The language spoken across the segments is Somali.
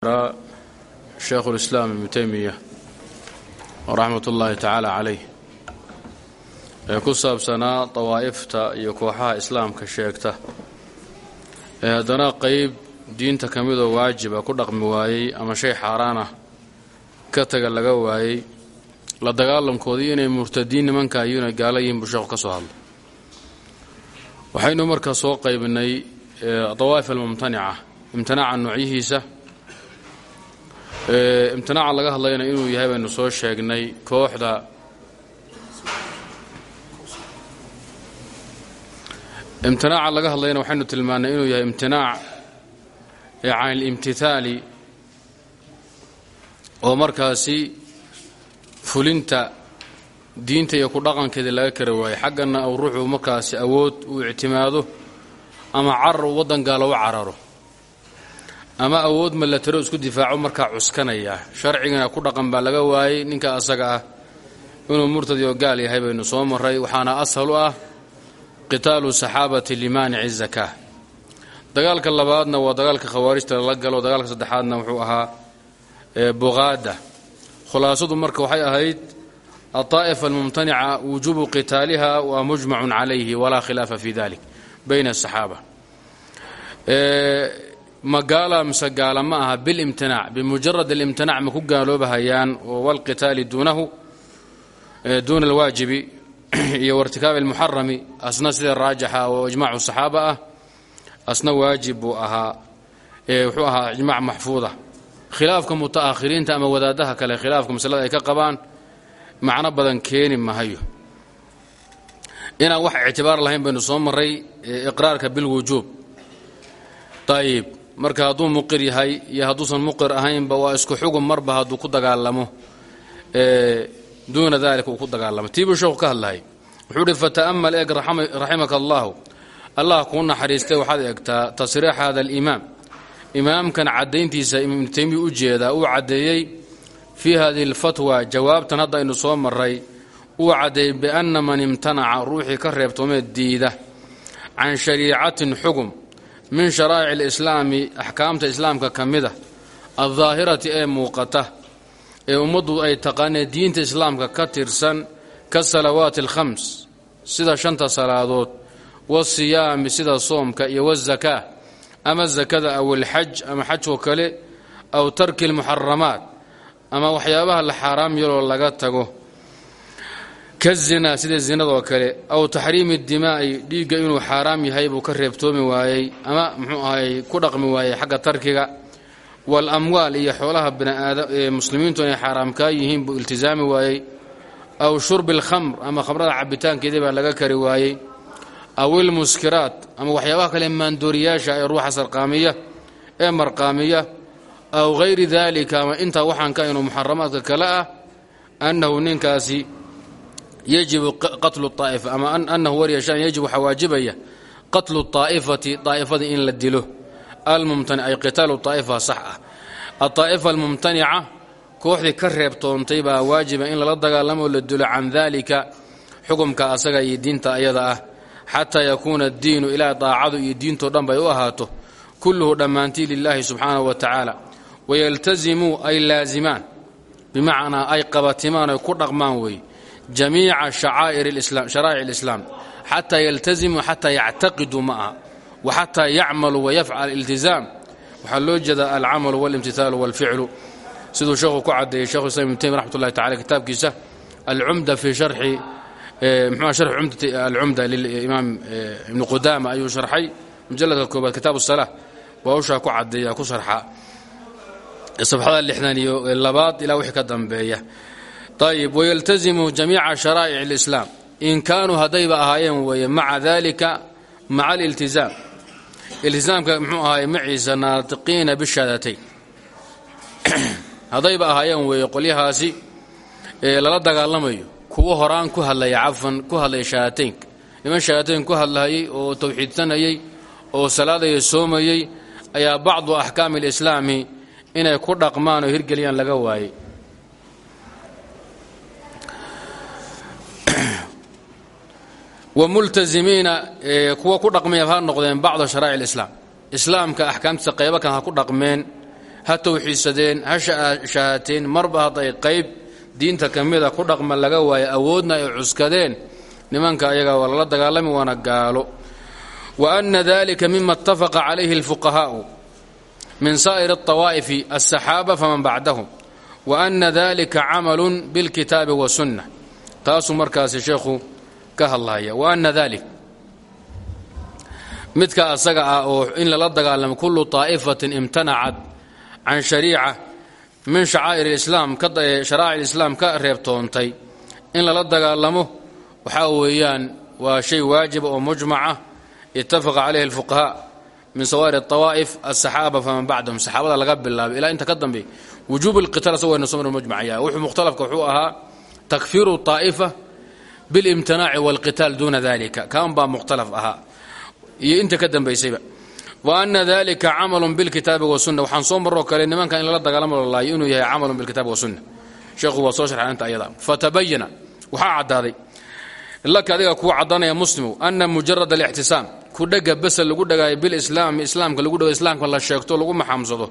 sheekhu lislaam ibnu teymiya raxmat ullaahi tacaala calayh ee ku saabsanaa dawaa'ifta iyo kooxaha islaamka sheegta. Ee haddana qeyb diinta ka midoo waajiba ku dhaqmi waayey ama shay xaaraan ah ka taga laga waayey la dagaalamkoodii inay murtadiin nimanka ayuuna gaala yihiin buu ka soo hadlay. Waxaynu markaa soo qaybinay dawaa'if almumtanica imtinaaca noocyihiisa imtinaaca laga hadlayana inuu yahay baynu soo sheegnay kooxda. Imtinaaca laga hadlayana waxaynu tilmaannay inuu yahay imtinaac can alimtithaali oo markaasi fulinta diinta iyo ku dhaqankeeda laga kari waayo. Xaggana uu ruuxuu markaasi awood uu ictimaado ama carar uu waddan gaala u cararo ama awood malataro isku difaaco markaa cuskanaya. Sharcigana ku dhaqan baa laga waayey ninka asaga ah inuu murtadi oo gaal yahay baynu soo maray waxaana ashal u ah qitaalu saxaabati limaanici zakaa dagaalka labaadna waa dagaalka khawaarijta lala galo dagaalka saddexaadna wuxuu ahaa buqaada khulaasadu marka waxay ahayd aطaa'ifa almumtanica wujuubu qitaaliha waa mujmacun calayhi walaa khilaafa fi dalik bayna asaxaaba ma gaala mise gaala ma aha bilimtinaac bimujarad alimtinaac ma ku gaaloobahayaan oo walqitaali duunahu duuna alwaajibi iyo wartikaabi almuxarami asna sida raajixa oo ijmaacu saxaaba ah asna waajib buu ahaa wuxuu ahaa ijmaac maxfuuda khilaafka muta'ahiriinta ama wadaadaha kale khilaafka masalada ay ka qabaan macno badan keeni mahayo. Inaan wax ictibaar lahayn baynu soo maray iqraarka bilwujuub. Ayib marka hadduu muqir yahay iyo hadduusan muqir ahaynba waa isku xugum marba hadduu ku dagaalamo duuna dalika uu ku dagaalamo. Tiibuu sheekhu ka hadlahay. Wuxuu uhi fata'amal eeg raximaka allaahu allah kuu naxariistay waxaad eegtaa tasriix hada alimaam imaamkan caddayntiisa ibnu taymiya u jeedaa uu caddeeyey fii hadihi alfatwa jawaabtan hadda aynu soo maray uu caddeeyey bianna man imtanaca ruuxii ka reebtoomee diida can shariicatin xugum min sharaa'ic alislaami axkaamta islaamka ka mida aldaahirati ee muuqata ee ummaddu ay taqaanee diinta islaamka ka tirsan ka salawaati alkhams sida shanta salaadood wasiyaami sida soomka iyo wazakaa ama zakada aw alxaj ama xajoo kale aw tarki almuxaramaat ama waxyaabaha la xaaraam yaloo laga tago ka zinaa sida zinadoo kale aw taxriimi dimaa'i dhiigga inuu xaaraam yahay buu ka reebtoomi waayey ama muxuu ahay ku dhaqmi waayey xagga tarkiga. Waalamwaal iyo xoolaha muslimiintu inay xaaraam kaa yihiin buu iltisaami waayey. Aw shurbi alkhamr ama khamrada cabitaankeedii baa laga kari waayey. Aw ilmuskiraat ama waxyaabaha kale maandooriyaasha ee ruuxa sarqaamiya ee marqaamiya. Aw hayri daalika ama intaa waxaan ka inuu muxaramaadka kale ah annahu ninkaasi yajibu qatlu aa'ifa ama annahu waryashaan yajibu waxaa waajibaya qatlu aa'ifati daa'ifada in la dilo almumtanic ay qitaalu aa'ifa sax ah aaa'ifa almumtanica kooxdii ka reebtoontay baa waajiba in lala dagaalamo la dilo can daalika xukumka asaga iyo diinta ayada ah xataa yakuuna addiinu ilaa daacadu iyo diintoo dhan bay u ahaato kulluhu dhammaantii lilaahi subxaanahu wa tacaala ay laazimaan bimacnaa ay qabatimaan oy ku dhaqmaan weeye jamiica sharaa'ic alislaam xataa yaltazimuu xataa yactaqiduu ma aha wa xataa yacmaluu wayafcal iltizaam waxaa loo jeedaa alcamalu walimtihaalu walficlu siduu sheekhu ku caddeeyey shekhu islam ibnu taymiya raxmat ullahi tacala kitaabkiisa alcumda fii sharxi mxua sharxi cumdati alcumda lilimaam ibnu qudaama ayuu sharxay mujalladka koobaad kitaab salaa waa ushaa ku caddeeya ku sharxa safxada lixdan iyo labaad ilaa wixii ka dambeeya ayib wayaltazimu jamiica sharaa'ic alislaam. In kaanuu haddayba ahaayeen weeye maca dalika maca aliltizaam. Iltizaamka muxuu ahaay maciisa naatiqiina bishahaadatayn haddayba ahaayeen weeye qolyahaasi ee lala dagaalamayo kuwo horaan ku hadlaya cafan ku hadlaya shahaadateynka niman shahaadateyn ku hadlayay oo tawxiidsanayay oo salaadaya soomayey ayaa bacdu axkaami alislaami inay ku dhaqmaan oo hirgeliyaan laga waayey wamultazimiina kuwa ku dhaqmaya ha noqdeen bacda sharaa'ic alislaam islaamka axkaamtiisa qaybo kan ha ku dhaqmeen ha tawxiidsadeen ha shahaateen marba hadday qayb diinta ka mida ku dhaqma laga waayo awoodna ay cuskadeen nimanka ayaga waa lala dagaalami waana gaalo wa ana dalika mima اtafaqa calayhi اlfuqahaa'u min saa'ir الطawaa'ifi aلsaxaaba faman bacdahum wa ana dalika camalu biاlkitaabi wasunna taasuu markaasi sheekhu ka hadlaya wa ana dalik midka asaga ah oo in lala dagaalamo kullu طaa'ifatin imtanacat can shariica min shacaa'ir islaam sharaa'ic islaam ka reebtoontay in lala dagaalamo waxaa weeyaan waa shay waajiba oo mujmaca itafaqa calayhi اlfuqahaa min sawaa'ir الطawaa'if aلsaxaaba faman bacdahum saxaabada laga bilaabay ilaa inta ka dambe wujuub اlqitaal asagoo waynu somr mujmacaya wuxuu mukhtalafka wuxuu ahaa takfiiru طaa'ifa biاlimtinaaci wاlqitaal duuna dalika kaan baa mukhtalaf ahaa iyo inta ka dambaysayba wa ana dalika camalu bilkitaabi wasunna waxaan soo maroo kale nimanka in lala dagaalamo lalaayo inuu yahay camalu bilkitaabi wasunna sheekhu waa soo sharxay inta ayada fatabayana waxaa caddaaday laka adiga kuu caddanaya muslimow ana mujarad alictisaam ku dhega besa lagu dhagaayo bilislaami islaamka lagu dhago islaamka la sheegto lagu maxaamsado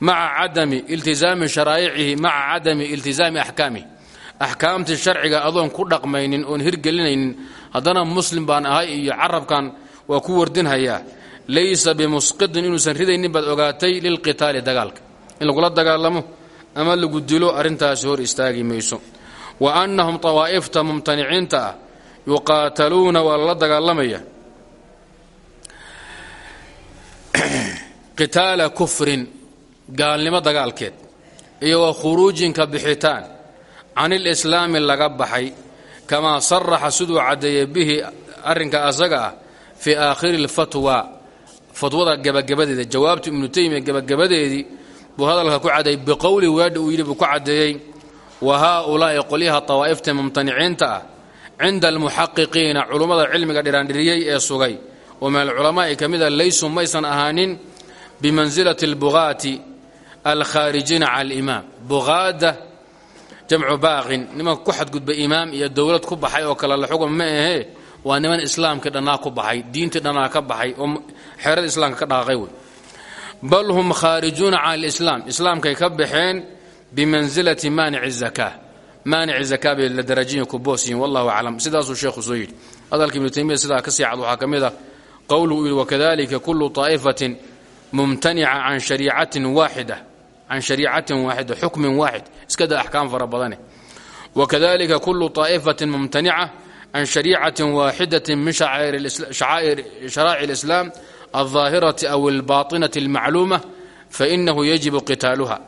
maca cadami iltizaami sharaa'icihi maca cadami iltizaami axkaamihi axkaamtii sharciga adoon ku dhaqmaynin oon hirgelinaynin haddana muslim baan ahay iyo carabkan waa ku wardinhayaa laysa bimusqidin inuusan ridaynin baad ogaatay lilqitaali dagaalka. In lagula dagaalamo ama lagu dilo arrintaasi hor istaagi mayso. Wa annahum tawaa'ifta mumtaniciinta ah yuqaataluuna waa lala dagaalamaya. Qitaala kufrin gaalnimo dagaalkeed iyo wa khuruujinka bixitaan can ilislaami laga baxay kamaa saraxa siduu caddeeyey bihi arrinka asaga ah fii aakhiri اlfatwa fatwada gebagabadeeda jawaabta ibnu taymiya gebagabadeedii buu hadalka ku caddeeyey biqowli waadhi uu yidhi buu ku caddeeyey wa haaulaa'i qolyaha tawaa'ifta mumtaniciinta ah cinda almuxaqiqiina culummada cilmiga dhiraandhiriyey ee sugay. Oo min alculamaa'i ka mida laysuu maysan ahaanin bimansilati اlbugaati alkhaarijiina cala jamcu baaqin nimanka ku xadgudbay imaam iyo dowlad ku baxay oo kale la xugum ma ahee waa niman islaamkii dhannaa ku baxay diintii dhannaa ka baxay oo xeerada islaamka ka dhaqaaqay wey bal hum khaarijuuna cala alislaam islaamkay ka baxeen bimansilati maanici zakaa maanici zakaa bay la darajiyin ku boos wallahu aclam. Sidaasuu sheekhu soo yidhi. Hadalka ibnu taymiya sidaa ka sii cad waxaa ka mid a qowluhu yidhi wakadalika kullu طaa'ifatin mumtanica can shariicatin waaxida can shariicatin waaxida xukmin waaxid iska da axkaam fara badane wakadalika kullu طaa'ifatin mumtanica can shariicati waaxidati min sharaa'ic اlislaam alظaahirati aw albaaطinati اlmacluuma fainahu yajibu qitaaluha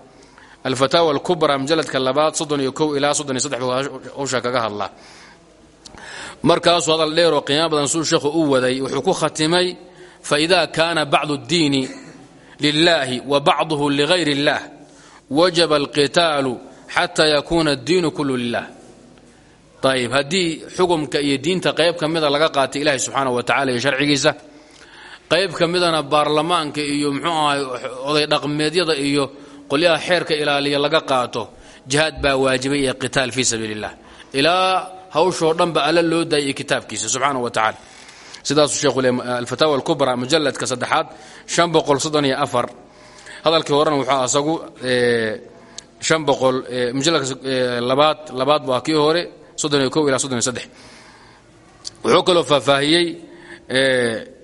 alfataawa alkubra mujaladka labaad soddon iyo kow ilaa soddon iyo saddex buu hawsha kaga hadlaa markaasuu hadal dheeroo qiimo badan suu sheekhu u waday wuxuu ku khatimay faida kaana bacdu اddiini lilahi wa bacduhu ligayr اllah wajaba alqitaalu xata yakuuna addiinu kullu lilah ayib haddii xukumka iyo diinta qayb ka mida laga qaatay ilaahay subxaana wa tacala iyo sharcigiisa qayb ka midana baarlamaanka iyo muxuu ahay oday dhaqmeedyada iyo qolyaha xeerka ilaaliya laga qaato jihaad baa waajibay iyo qitaal fii sabiili illah ilaa hawshoo dhanba alla loo daayay kitaabkiisa subxaana wa tacala sidaasuu sheekhu le alfataawa alkubra mujaladka saddexaad shan boqol soddon iyo afar. Hadalkii horena wuxuu asagu shan boqol mujaladka labaad labaad waa kii hore soddon iyo kow ilaa soddon iyo saddex. Wuxuu kaloo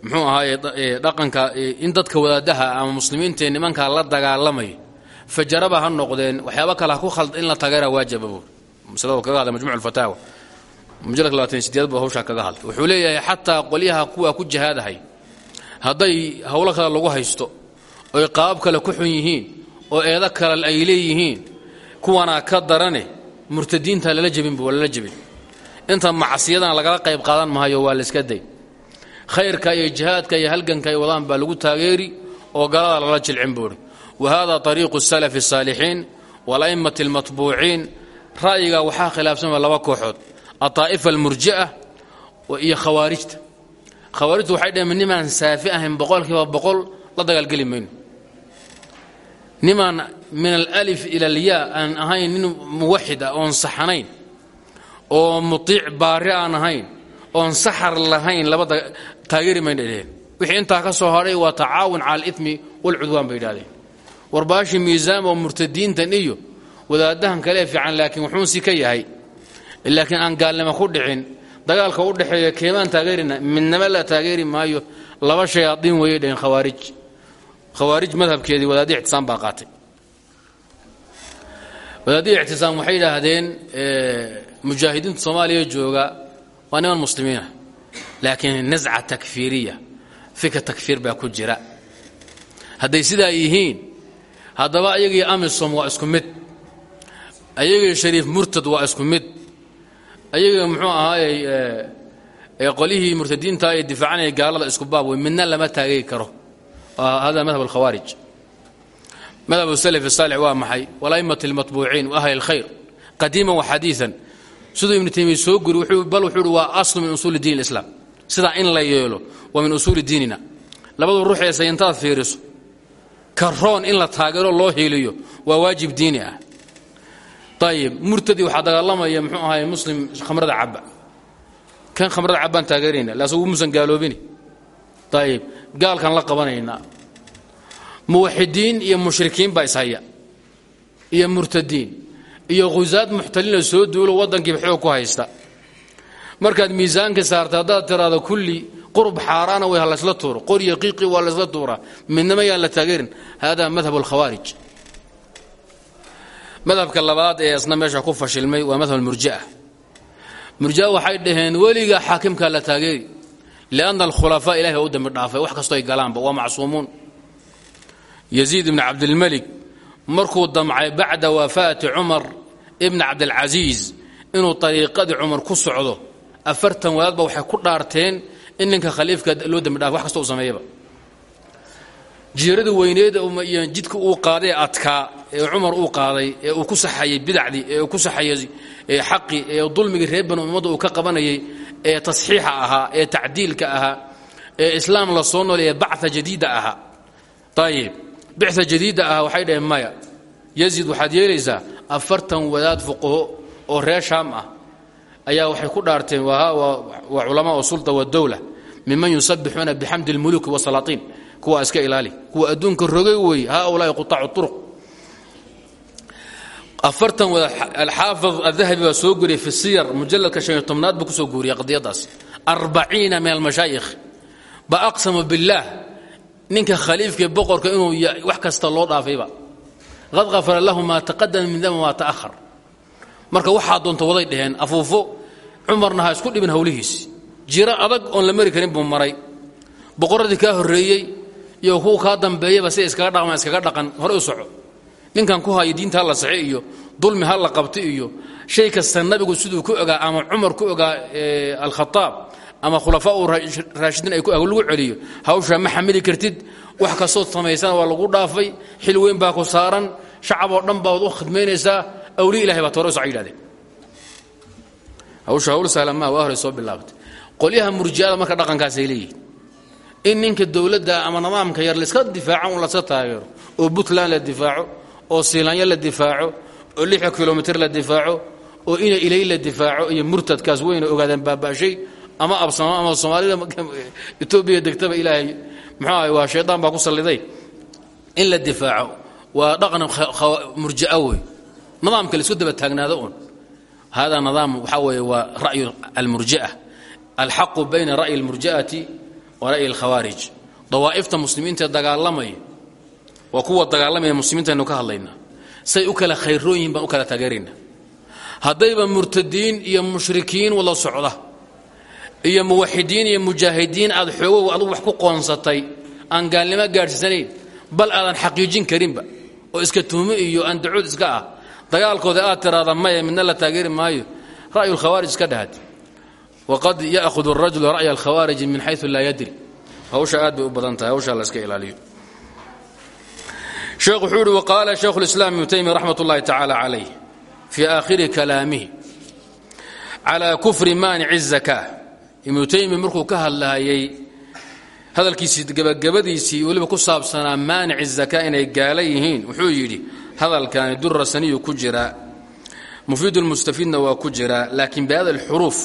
muxuu ahaaye dhaqanka in dadka wadaadaha ama muslimiintae nimankaa la dagaalamayo fajaraba ha noqdeen waxyaaba kale ku khald in la tageera waajaba buur maslada kaga hadlay majmuc alfataawa mujaladba hawshaa kaga hadlay. Wuxuu leeyahay xataa qolyaha kuwa ku jihaadahay hadday howlo kale lagu haysto oy qaabab kale ku xun yihiin oo eedo kale ay leeyihiin kuwanaa ka darane murtadiinta lala jebinba waa lala jebin. Inta macsiyadan lagala qayb qaadan mahayo waa layska day. Khayrka iyo jihaadka iyo halganka ay wadaan baa lagu taageeri oo galada lala jilcin buuri wa hada ariiqu salafi asaalixiin wala'immati almatbuuciin ra'yiga waxaa khilaafsan laba kooxood aطaa'ifa almurji'a iyo khawaarijta khawaarijtu waxay dhaheen nimaan saafi ahayn boqolkiiba boqol la dagaalgeli mayno. Nimaan min alأlif ila alyaa aan ahayn nin muwaxid ah oon saxanayn oo muiic baari aan ahayn oon saxar lahayn labada taageeri mayna dheheen wixii intaa ka soo hadhay waa tacaawun cala alimi walcudwaan bay yidhahdeen warbaashii miisaam oo murtadiintan iyo wadaadahan kale laakiin wuxuunsi ka yahay laakiin aan gaalnimo ku dhicin dagaalka u dhexeeya keemaan taageerina midnama la taageeri maayo laba shayaadiin weeyay dhaheen khawaarij khawaarij madhabkeedii wadaadii ictisaam baa qaatay. Wadaadii ictisaam waxay yidhaahdeen mujaahidiinta soomaaliya jooga waa niman muslimiinah laakiin nasca takfiiriya fika takfiir baa ku jira. Hadday sidaa yihiin haddaba ayagii amisom waa isku mid ayagii shariif murtad waa isku ayagii muxuu ahaayey qolyihii murtadiinta ee difaacanaya gaalada isku baab wey midna lama taageri karo. Hada madhab alkhawaarij madhab salaf saalix waa maxay? Walaimati almatbuuciin wa ahli alkhayr qadiiman wa xadiian siduu ibnu taymiya soo guri bal wuxuu waa aslu min usuuli diin islaam sidaa in la yeelo waa min usuuli diinina. Labadu ruux intaad fiiriso karoon in la taageero loo hiiliyo waa waajib diini ah ayib murtadii waxaa dagaalamaya muxuu ahaay muslim khamrada caba kan khamrada cabbaan taageerayna lasagu musan gaaloobini. Ayib gaalkan la qabanaynaa. Muwaxidiin iyo mushrikiin baa ishaya iyo murtadiin. Iyo khusaad muxtalina soo duulo waddankiiba xoog ku haysta. Markaad miisaanka saarta haddaad tiraado kulli qurub xaaraana way ha tuuro. Qoryo qiiqi waa laysla tuuraa. Midnama yaan la taageerin. Hada madhab alkhawaarij madhabka labaad ee isna meesha ku fashilmay waa madhab almurjia murjia waxay dhaheen weliga xaakimkaa la taageeri lianna alkhulafaa ilahay u dambi dhaafay wax kastoo ay galaanba waa macsuumuun yaziid ibni cabdilmelik markuu damcay bacda wafaati cumar ibni cabdilcasiis inuu ariiqadii cumar ku socdo afartan wadaadba waxay ku dhaarteen in ninka khaliifka loo dambi dhaafay wax kastoo u sameeyaba. Jiirada weyneed iyo jidka uu qaaday adkaa ee cumar uu qaaday ee uu ku saxayay bidacdii ee uu ku saxayay xaqii ee dulmigii reer banu ummadda uu ka qabanayay ee tasxiixa ahaa ee tacdiilka ahaa ee islaam la soo nooleeye bacثa jadiida ahaa ayib bicثa jadiida ahaa waxay dhaheen maya yazid waxaad yeelaysaa afartan wadaad fuqaho oo reer shaam ah ayaa waxay ku dhaarteen waa culamaa sulta wadowla miman yusabixuuna bixamdi اlmuluki wasalaaطiin kuwa iska ilaali kuwa adduunka rogay wey haulaai quطaacu طuruq afartan wada alxaafid adahabi baa soo guriyey fi siyar mujaladka shan iyo tobnaad buu ku soo guuriyey qadiyadaas arbaciina min almashaayikh. Ba aqsamu biاllaah ninka khaliifka boqorka inuu wax kasta loo dhaafayba qad afara lahu maa taqadama min dama maa ta'ahar marka waxaa doonta waday dhaheen afuufo cumarna ha isku dhibin howlihiisi jiro adag oon la mari karin buu maray. Boqoradii kaa horreeyey iyo kuwa kaa dambeeyaba si iskaga dhaqmaan iskaga dhaqan hore u soco ninkan ku haya diinta ha la saxe iyo dulmi ha la qabto iyo shay kasta nabigu siduu ku ogaa ama cumar ku ogaa alkhataab ama khulafaa u raashidiin ay lagu celiyo hawshaa ma kartid wax kastood samaysana waa lagu dhaafay xil weyn baa ku saaran shacab oo dhan baad u khidmaynaysaa awliya ilahay u soco yidhahdeen. Hawsha hawl sahla maa waa hore soo bilaabatay qolyaha murji'ada marka dhaqankaasay leeyihiin. In ninka dowladda ama nidaamka yar laiska difaaco un laska taageero oo puntland la difaaco oo siilaanyo la difaaco oo lixda kilomitr la difaaco oo ina ilay la difaaco iyo murtadkaas weyna ogaadeen baaba'shay ama absamo ama soomaalida etoobiya degtaba ilaahay. Muxuu ahay waa shaydaan baa ku salliday in la difaaco. Waa dhaqan murji'a wey nidaamka la isku daba taagnaado un hada nidaam waxaa weeye waa ra'yu almurji'a alxaqu bayna ra'yi almurji'ati wa ra'yi alkhawaarij dawaa'ifta muslimiinta dagaalamaya waa kuwa dagaalamaya muslimiintaynu ka hadlaynaa say u kala khayroon yihiin baan u kala taageerayna. Haddayba murtadiin iyo mushrikiin wada socda iyo muwaxidiin iyo mujaahidiin aad xoogow adugu wax ku qoonsatay aan gaalnimo gaadhsiisanayn bal aadan xaqiijin karinba oo iska tuhmo iyo andacood iska ah dagaalkooda aad tiraada maya midna la taageeri maayo ra'yu lkhawaarij iska dhahad waqad ya'hudu arajulu ra'ya alkhawaariji min xayu laa yadri. Hawsha aad bay u badan tahay hawshaa la iska ilaaliyo sheekh wuxuu ihi waqaala shaykhu lislaam ibnu taymiya raxmat ullahi tacaala calayh fii aakhiri kalaamihi calaa kufri maanici zakaa ibnu taymiya markuu ka hadlaayey hadalkiisii gebagabadiisii weliba ku saabsanaa maanici zakaa inay gaala yihiin wuxuu yidhi hadalkani durasaniyu ku jiraa mufiid lmustafiidna waa ku jiraa laakiin bihada alxuruuf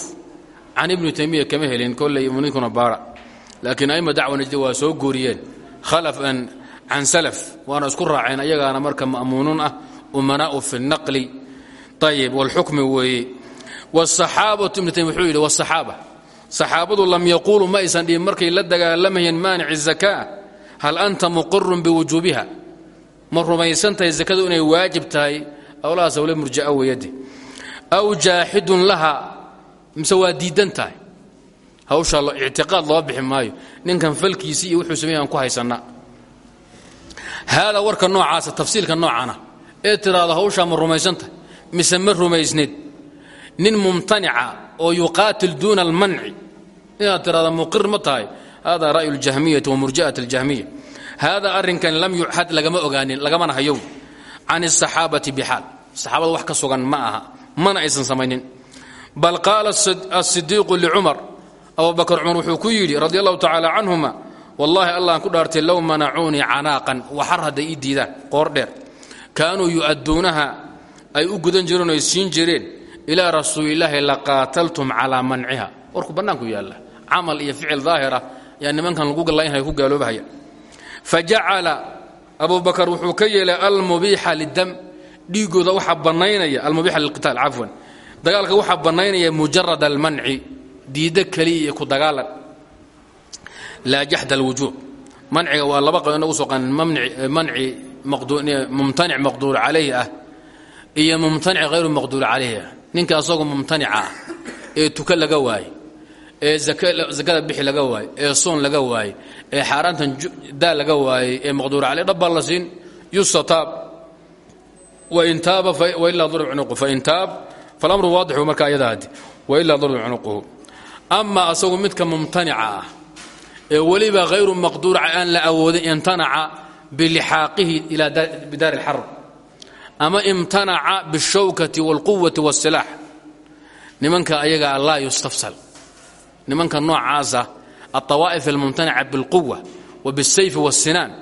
can ibnu taymiya kama helin kolley ninkuna baara. Laakiin aima dacwa najda soo guuriyeen can sal waana isku raaceen ayagaana marka ma'muunuun ah umanaau fi naqli ayib wlxukmi weeye wsaxaabatu ibn taym wuxuu yidhi wsaxaaba saxaabadu lam yaquuluu ma aysan dhihin markay la dagaalamayeen maanici zakaa hal anta muqirun biwujuubiha ma rumaysan tahay zakadu inay waajib tahay awlahaas awle murja'a weeyade aw jaaxidun laha mise waa diidan tahay hawshaa ictiqaad loo bixi maayo ninkan falkiisii iyo wuxuu sameey haada warka noocaasa tafsiilka noocana. Ee tiraahdo hawshaa ma rumaysantahy mise ma rumaysnid? Nin mumtanica oo yuqaatil duuna almanci. Inaad tirahda muqir ma tahay. Hada ra'yu ljahmiyati wamurji'at aljahmiya. Haada arrinkan lam yuxad lagama ogaanin lagamana hayow. Can asaxaabati bixaal saxaabada wax ka sugan ma aha. Mana aysan samaynin. Bal qaala asidiiqu licumar abubakar cumar wuxuu ku yidhi radi allahu tacaala wallahi allahan ku dhaartay low manacuunii canaaqan waxar hadday ii diidaan dheer. Kaanuu yu'adduunaha ay u gudan jireen oy siin jireen ilaa rasuulilaahi laqaataltum calaa manciha warku bannaanku yaalla. Camal iyo ficil daahira yaa nimankan lagu gallaynhaya ku gaaloobahaya. Fa jacala abubakar wuxuu ka yeelay almubiixa lidam dhiigooda waxaa bannaynaya almubiixa lilqitaal cafwan. Dagaalka waxaa bannaynaya mujarad almanci diiddo keliya iyo ku dagaalan laa jaxd alwujuub. Manciga waa laba qab inagu soo qaanin manci mumtanic maqduur calayhi ah iyo mumtanic hayru maqduur calayhi ah. Ninka asagoo mumtanica ah ee tuka laga waaye ee zakada bixi laga waaye ee soon laga waaye ee xaaraantan daa laga waaye ee maqduur caleyh dhabbaa la siin yustataab wain taaba wailaa durib cunuqu fain taab falamru waadixu marka ayadaadi wailaa durib cunuquhu. Ama asagu midka mumtanica ah ee weliba hayru maqduur aan la awoodin imtanaca bilixaaqihi ilaa bidaari اlxarb ama imtanaca bالshawkati wاlquwati wالsilaax nimanka ayaga laa yustafsal nimanka noocaasa aلطawaa'if اlmumtanaca bاlquwa wbالsayf wالsinaan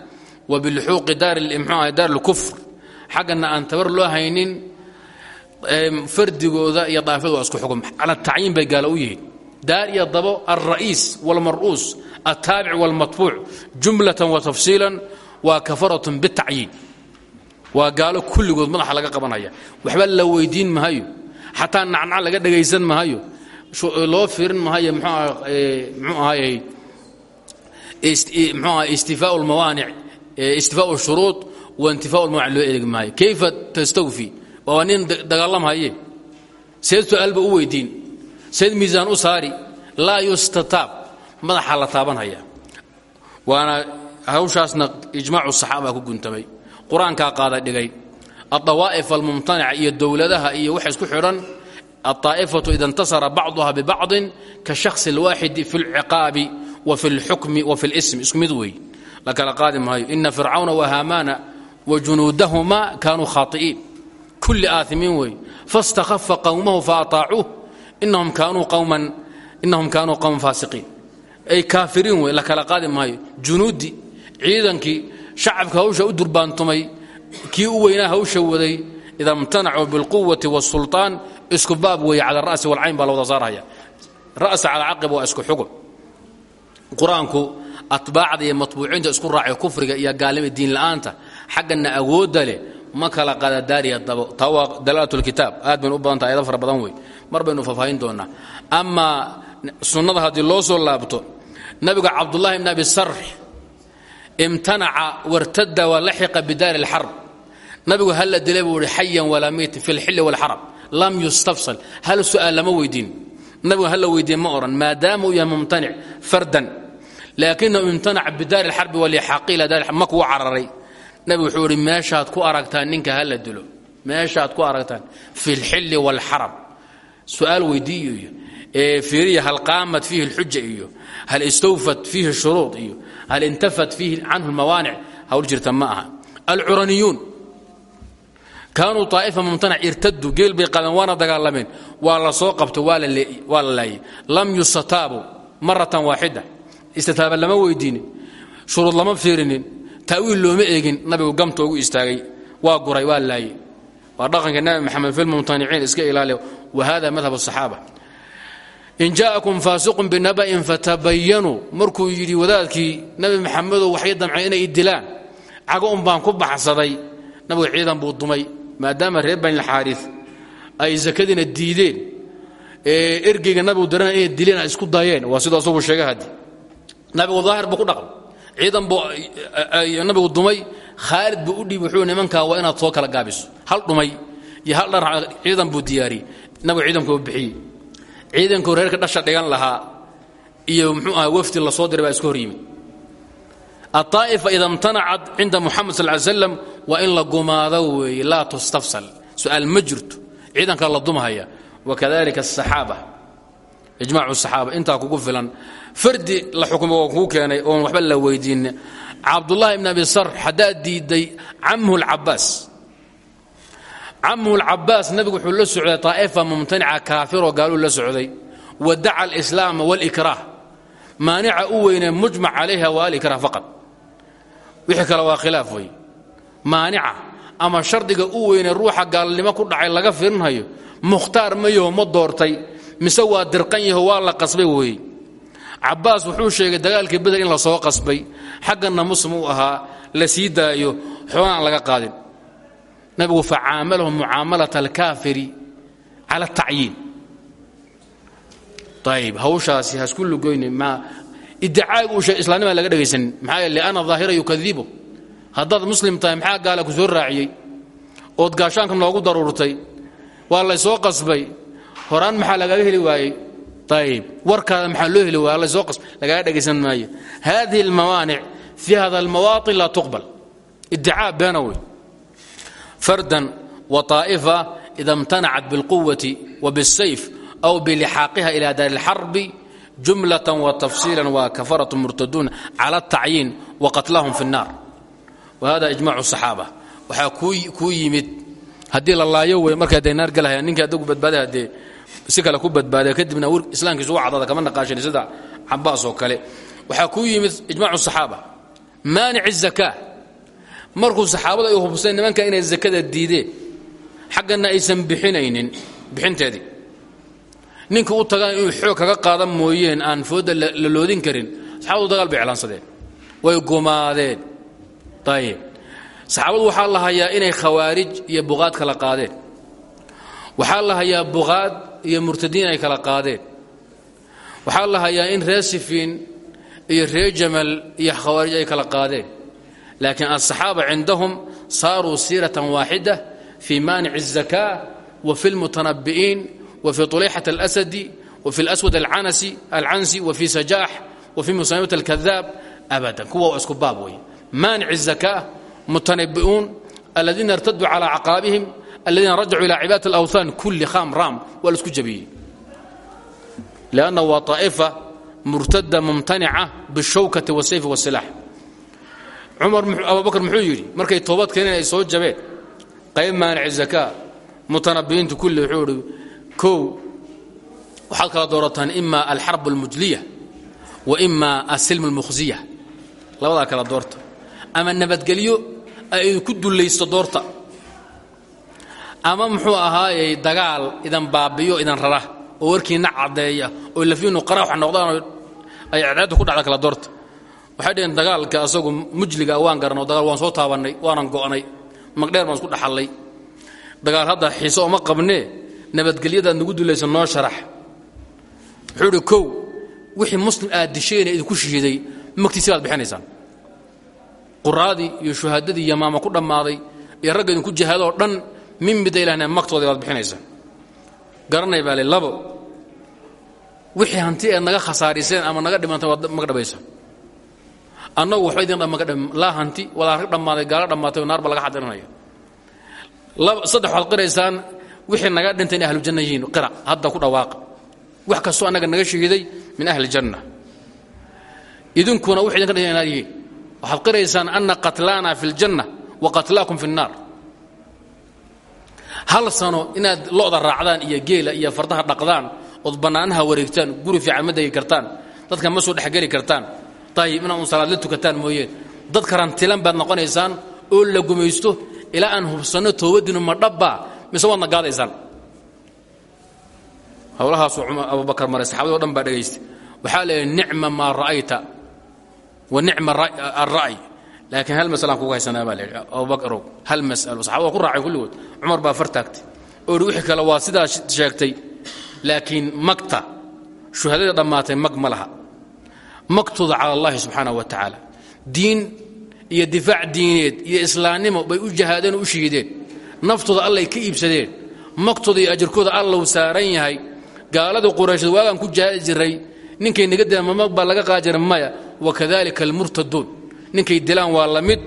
wbilxuuqi daar اlkufr xaggana aan tabar loo haynin fardigooda iyo daafyadu waa isku xugum cala tacyiin bay gaalo u yihiin daar iyo dabo alra'iis wاlmar'uus altaabic wاlmatbuuc jumlatan wa tafsiilan waa kafaratun bitacyiin waa gaalo kulligood madaxa laga qabanaya. Waxba la weydiin mahayo xataa nacnac laga dhagaysan mahayo loo fiirin mahayo mxuu ahaayey mxuu aha istifaa lmawaanic istifaa shuruud wa intifaa lmawaanic loo eegi maayo kayfa tastawfi? Waa nin dagaalamhaye seed su'aalba u weydiin seed miisaan u saari laa yustataab madaxa la taabanhaya waana hawshaasna ijmaacu saxaaba ku guntamay qur-aankaa qaada dhigay aldawaa'if almumtanica iyo dowladaha iyo waxa isku xidhan alطaa'ifatu ida intasara bacduha bibacضin ka shakhsi اlwaaxidi fi اlciqaabi wa fi اlxukmi wa fi اlism isku mid wey la kala qaadi maayo ina fircawna wahaamaana wajunuudahuma kaanuu khaai'iin kulli aatimiin wey faاstakhafa qowmahu faataacuuh inahum kaanuu qowman faasiqiin ay kaafiriin wey la kala qaadi maayo junuuddii shacabka hawsha u durbaantumay kii u weynaa hawsha waday ida imtanacuu bilquwati wاsulطaan isku baab weeye cala ara'si walcayn baa la wada saarhaya ra'sa cala caqib waa isku xugum qur'aanku atbaacda iyo matbuuciinta isku raacay kufriga iyo gaalnima diin la'aanta xaggana awoodda ma kala qada daariya dabo taa waa dalaalat lkitaab aad baynu u badanta ayado fara badan wey mar baynu faahfaahin doonaa amaa sunnada haddii loo soo laabto nabiga cabdullahi bn abi sarx imtanaca wartada walaxiqa bidaari اlxarb nabigu hala dilay buu ihi xayan walaa miitin fi اlxilli wاlxaram lam yustafsal hal su'aal lama weydiin nabigu hala weydiin ma oran maadaama uu yahay mumtanic fardan laakinahu imtanaca bidaari اlxarbi walixaaqi ila dar ma kuu cararay nabigu wuxuu ihi meeshaad ku aragtaan ninka hala dilo meeshaad ku aragtaan fi اlxilli wاlxaram su'aal weydiiyo iyo fiiriya hal qaamat fiihi اlxuja iyo hal istawfat fiihi shuruud iyo hal intafat fiihi canhu lmawaanic hawl jirta ma aha alcuraniyuun kaanuu طaa'ifa mumtanac irtadu geel bay qaadeen waana dagaalameen waa la soo qabto waa la laayey lam yustataabu maratan waaxida istitaaba lama weydiinin shuruud lama fiirinin tawiil looma eegin nabigu gamta ugu istaagay waa guray waa laaye waa dhaqanka nabi maxamed filmumtaniciin iska ilaaliya wa hada madhab asaxaaba in jaa'akum faasiqun binaba'in fatabayanuu markuu yidhi wadaadkii nabi maxamedow waxay damceen inay dilaan cago un baan ku baxsaday nabigu ciidan buu dumay maadaama reer banilxaaris ay sakadiina diideen ee ergeyga nabigu darana inay dileen isku daayeen. Waa siduu asagu sheegahadi nabigu daahir buu ku dhaqan ciidan buu nabigu dumay. Khaalid buu u dhiib wuxuu nimankaa waa inaad soo kala gaabiso. Hal dhumay iyo hal dhar ciidan buu diyaariyey. Nabigu ciidanku bixiyey. Ciidankuu reerka dhasha dhigan lahaa iyo muxuu aha wafdi la soo diray baa iska hor yimid. Aaa'ifa ida imtanacat cinda muxamed sal ly slam waa in la gumaado weeye laa tustafsal. Su'aal ma jirto. Ciidankaa la dumhaya wakadalika asaxaaba ijmacu saxaaba intaa kugu filan fardi la xukumo waa kuu keenay oon waxba la weydiin. Cabdullahi ibn abi sar haddaad diidday camhu lcabaas camhu lcabaas nabigu wuxuu la socday طaa'ifa mumtanica kaafiroo gaaluu la socday. Wadaca alislaama wاlkraah maanica u weynee mujmac calayha waa alikrah faqad wixii kale waa khilaaf wey maanica ama shardiga u weynee ruuxa gaalnimo ku dhacay laga firinhayo mukhtaar ma yaho ma doortay mise waa dirqan yaho waa la qasbay weeye cabaas wuxuu sheegay dagaalkii beder in la soo qasbay. Xagganna muslim uu ahaa la sii daayo xoogaan aan laga qaadin. Nabigu facaamalahu mucaamalata alkaafiri cala atacyiin ayib hawshaasi hasku lugoyne ma iddicaag uu sheeg islaanima laga dhegaysanin maxaa yeele lianna daahira yukadibu haddaad muslim tahay maxaa gaala ku soo raaciyey? Ood gaashaanka noogu daruurtay. Waa laysoo qasbay. Horaan maxaa lagaaga heli waayey ayib warkaada maxaa loo heli waaya laysoo qasbay lagaaga dhegaysan maayo hadihi almawaanic fi hada almawaaطin laa tuqbal iddicaa beena wey fardan wa طaa'ifa ida imtanacat biاlquwati wa bالsayf aw bilixaaqiha ila daari اlxarbi jumlaة watafsiila waa kafarat murtaduun cala الtacyiin waqatlahum fi الnar wahada ijmac الصaxaaba waxaa kuu yimid haddii la laayo wey markaa dee naar galahaya ninkii adagu badbaada haddee si kale ku badbaada kadibna islaamkiisu wa cadaada kama naqaashin sida cabaas oo kale. Waxaa ku yimid ijmac asaxaaba maanic zaka markuu saxaabadu ay hubseen nimanka inay zakada diideen xaggana aysan bixinaynin bixinteedii. Ninka u tagaan inuu xoog kaga qaadan mooyeen aan fooda la loodin karin. Saxaabadu dagaal bay eclaansadeen way gumaadeen ayb saxaabadu waxaa la hayaa inay khawaarij iyo buqaad kala qaadeen. Waxaa la hayaa buqaad iyo murtadiin ay kala qaadeen waxaa la hayaa in reer sifiin iyo reer jamal iyo khawaarij ay kala qaadeen laakiin aلصaxaaba cindahum saaruu siiraة waaxida fii maanic الzaka wa fi اlmutanabi'iin wa fii طulayxaة اlasadi wa fi اlaswad alcansi wa fii sajaax wa fii musaymaة اlkadaab abadan kuwa waa isku baab wey maanic الzaka mutanabi'uun aladiina irtaduu calى caqaabihim aladiina rajacuu ilaa cibaadati alawthan kulli kham raam waa la isku jabiyey lanna waa طaa'ifa murtada mumtanica bishawkati wasayf wasilaax cumar abubakr muxuu yidhi markay toobad keeneen ay soo jabeen qayb maanici zakaa mutanabbi'iintu kulli wuxuu idhi kow waxaad kala doorataan ima alxarb almujliya wa ima asilm almukhsiya labadaa kala doorta ama nabadgelyo ay ku dulaysto doorta ama muxuu ahaayey dagaal idan baabiyo idan rara oo warkiina caddeeya oo lafiinu qarax noqdaan ay cadceedda ku dhacda kala doorta. Waxay dhaheen dagaalka asagu mujliga waan garanno dagaal waan soo taabannay waanan go'nay. Magdheer baan isku dhaxallay dagaal hadda xiise oma qabnee nabadgelyadaad nagu dulaysa noo sharax. Wuxuu kow wixii muslim aad dishayna idinku shihiday magtiisi baad bixinaysaan. Quraadii iyo shuhaadadii yamaama ku dhammaaday iyo ragga idinku jihaadoo dhan min midda ilahna magtoodii baad bixinaysaan garanay baa labo. Wixii hanti eed naga khasaariseen ama naga dhimantay waad magdhabaysaan annagu waxba idin laa hanti walaa rag dhammaaday gaalo dhammaatay naarba laga xadirinaya saddex waxaad qiraysaan wixii naga dhintay in ahlujanna yihiin qira hadda ku dhawaaqa wax kastoo annaga naga shahiiday min ahli janna. Idinkuna wix idinka dhintay inaad yihiin. Waxaad qiraysaan anna qatlaana fi wa qatlaakum fi nnaar hal sano inaad lo'da raacdaan iyo geela iyo fardaha dhaqdaan ood bannaanaha wareegtaan guri fiican ma degi kartaan dadka ma soo dhexgeli kartaan. Ayib inaad un salaad la tukataan mooyeen dad karantilan baad noqonaysaan oo la gumaysto ilaa aan hubsanno toobadiinu ma dhabbaa mise waadna gaadaysaan. Howlahaasuu abubakar maray saxaabado dhan baa dhegaystay waxaa leeyahay nicma maa ra'ayta wa nicma alra'y laakiin hal masalaan kugu haysanaa baa laidhi abubakarow hal mas'alo saxabada ku raacay kulligood cumar baa far taagtay. Wixii kale waa sidaa sheegtay laakiin magta shuhadada dhammaatay mag ma laha. Magtooda cala wa tacaala. Diin iyo difaac diineed iyo islaamnimo bay u jahaadeen u shiideen. Naftooda allay ka iibsadeen. Magtooda iyo ajarkooda allow saaran yahay. Gaaladii quraysheed waagaan ku jahaadi jiray. Ninkay naga mamag baa laga qaajira maya. Wakadalika almurtaduun ninkay dilaan waa la mid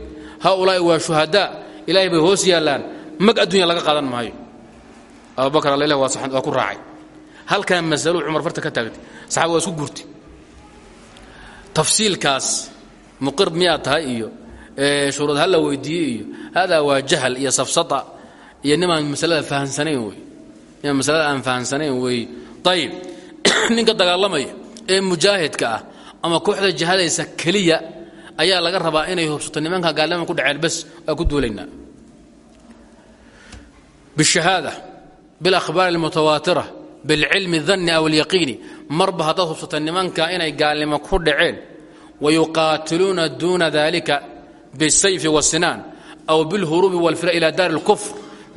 haulaa'i waa shuhadaa ilaahay bay hoos yaallaan mag addunya laga qaadan maayo. Abubakar alla waa ku raacay. Halkan masalo cumar farta ka taagtay saxaaba waa isku guurtay tafsiilkaas muqir miyaa tahay iyo shuruud ha la weydiiye iyo waa jahal iyo safsata iyo nimaan masalada fahansanayn wey. Nimaan masalada aan fahansanayn weeye ayib ninka dagaalamaya ee mujaahidka ah ama kooxda jihadaysa keliya ayaa laga rabaa inay hubsato nimanka gaalnima ku dhaceen bas waa ku duulaynaa. Bishahaada bilakhbaari almutawaatira bilcilmi danni aw alyaqiini marba haddaad hubsata nimanka inay gaalnimo ku dhaceen wayuqaatiluuna duuna dalika bisayfi wasinaan aw bilhuruubi walfira ilaa daari اlkufr